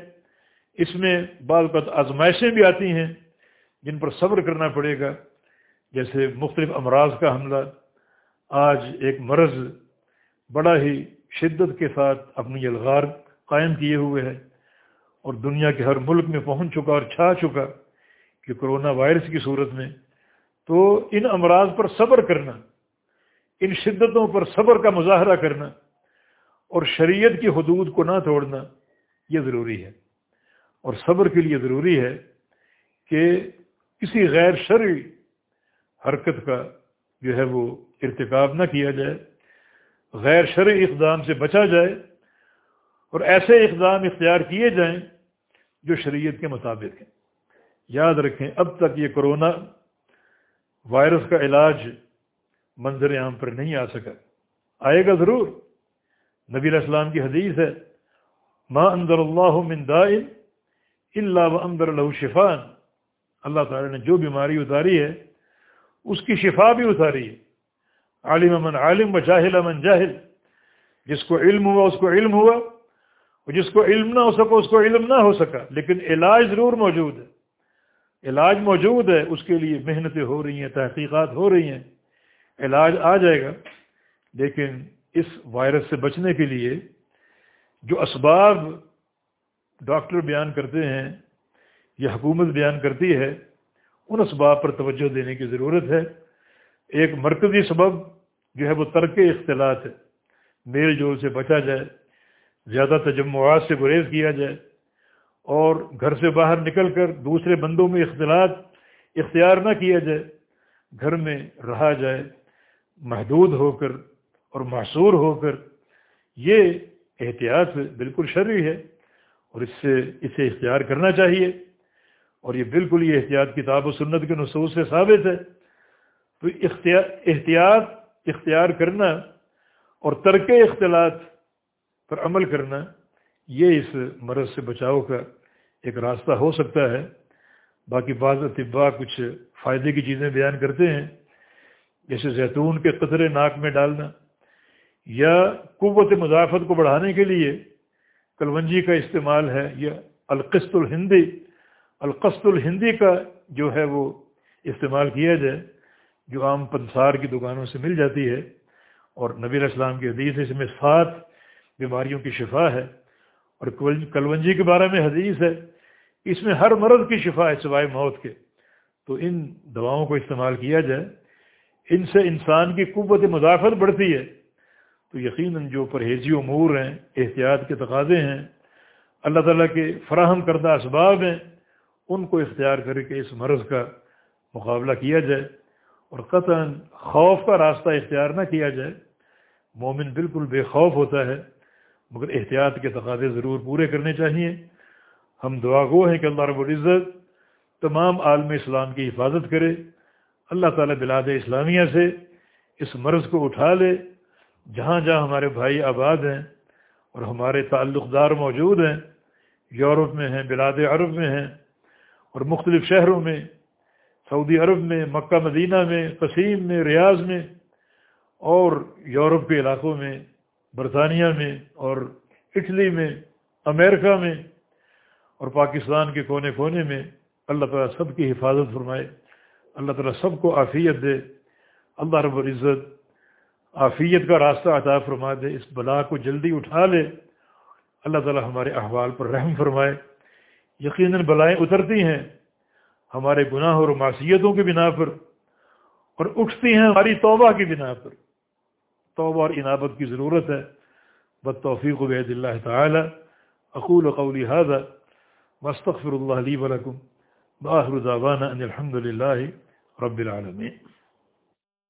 اس میں بعض اوقات آزمائشیں بھی آتی ہیں جن پر صبر کرنا پڑے گا۔ جیسے مختلف امراض کا حملہ۔ آج ایک مرض بڑا ہی شدت کے ساتھ اپنی الغار قائم کیے ہوئے ہے اور دنیا کے ہر ملک میں پہنچ چکا اور چھا چکا کہ کرونا وائرس کی صورت میں تو ان امراض پر صبر کرنا، ان شدتوں پر صبر کا مظاہرہ کرنا اور شریعت کی حدود کو نہ توڑنا یہ ضروری ہے۔ اور صبر کے لیے ضروری ہے کہ کسی غیر شرعی حرکت کا جو ہے وہ ارتکاب نہ کیا جائے، غیر شرعی اقدام سے بچا جائے اور ایسے اقدام اختیار کیے جائیں جو شریعت کے مطابق ہیں۔ یاد رکھیں، اب تک یہ کرونا وائرس کا علاج منظر عام پر نہیں آ سکا۔ آئے گا ضرور۔ نبی علیہ السلام کی حدیث ہے، ما اندر اللہ من دائن اللہ و اندر اللہ شفان اللہ تعالی نے جو بیماری اتاری ہے، اس کی شفا بھی اتاری ہے۔ عالم من عالم و جاہل من جاہل۔ جس کو علم ہوا، اس کو علم ہوا۔ اور جس کو علم نہ ہو سکا، اس کو علم نہ ہو سکا۔ لیکن علاج ضرور موجود ہے۔ علاج موجود ہے، اس کے لیے محنتیں ہو رہی ہیں، تحقیقات ہو رہی ہیں۔ علاج آ جائے گا۔ لیکن اس وائرس سے بچنے کے لیے جو اسباب ڈاکٹر بیان کرتے ہیں، یا حکومت بیان کرتی ہے، ان اسباب پر توجہ دینے کی ضرورت ہے۔ ایک مرکزی سبب جو ہے وہ ترک اختلاط ہے۔ میل جول سے بچا جائے، زیادہ تجمعات سے گریز کیا جائے اور گھر سے باہر نکل کر دوسرے بندوں میں اختلاط، اختیار نہ کیا جائے، گھر میں رہا جائے، محدود ہو کر اور معصور ہو کر، یہ احتیاط بالکل شرعی ہے۔ اور اس سے، اسے اختیار کرنا چاہیے۔ اور یہ بالکل یہ احتیاط کتاب و سنت کے نصوص سے ثابت ہے۔ تو احتیاط، اختیار کرنا اور ترک اختلاط پر عمل کرنا، یہ اس مرض سے بچاؤ کا ایک راستہ ہو سکتا ہے۔ باقی بعض طباء کچھ فائدے کی چیزیں بیان کرتے ہیں۔ جیسے زیتون کے قطرے ناک میں ڈالنا یا قوت مضافت کو بڑھانے کے لیے کلونجی کا استعمال ہے، یا القسط الہندی۔ القسط الہندی کا جو ہے وہ استعمال کیا جائے، جو عام پنسار کی دکانوں سے مل جاتی ہے۔ اور نبی السلام کی حدیث اس میں سات بیماریوں کی شفا ہے۔ اور کلونجی کے بارے میں حدیث ہے، اس میں ہر مرض کی شفا ہے سوائے موت کے۔ تو ان دواؤں کو استعمال کیا جائے۔ ان سے انسان کی قوت مدافعت بڑھتی ہے۔ تو یقیناً جو پرہیزی امور ہیں، احتیاط کے تقاضے ہیں، اللہ تعالیٰ کے فراہم کردہ اسباب ہیں، ان کو اختیار کر کے اس مرض کا مقابلہ کیا جائے اور قطع خوف کا راستہ اختیار نہ کیا جائے۔ مومن بالکل بے خوف ہوتا ہے، مگر احتیاط کے تقاضے ضرور پورے کرنے چاہیے۔ ہم دعا گو ہیں کہ اللہ رب العزت تمام عالم اسلام کی حفاظت کرے۔ اللہ تعالیٰ بلاد اسلامیہ سے اس مرض کو اٹھا لے۔ جہاں جہاں ہمارے بھائی آباد ہیں اور ہمارے تعلق دار موجود ہیں، یورپ میں ہیں، بلاد عرب میں ہیں اور مختلف شہروں میں، سعودی عرب میں، مکہ، مدینہ میں قسیم میں، ریاض میں اور یورپ کے علاقوں میں، برطانیہ میں اور اٹلی میں، امریکہ میں اور پاکستان کے کونے کونے میں اللہ تعالیٰ سب کی حفاظت فرمائے، اللہ تعالیٰ سب کو عافیت دے، اللہ رب العزت عافیت کا راستہ عطا فرما دے، اس بلا کو جلدی اٹھا لے۔ اللہ تعالیٰ ہمارے احوال پر رحم فرمائے۔ یقیناً بلائیں اترتی ہیں۔ ہمارے گناہ اور معصیتوں کی بنا پر۔ اور اٹھتی ہیں ہماری توبہ کی بنا پر۔ توبہ اور انابت کی ضرورت ہے۔ بد توفیق و بحد اللہ تعالی۔ اقول قولی هذا مستغفر اللہ لی ولکم باخر دعوانا ان الحمد للہ رب العالمین.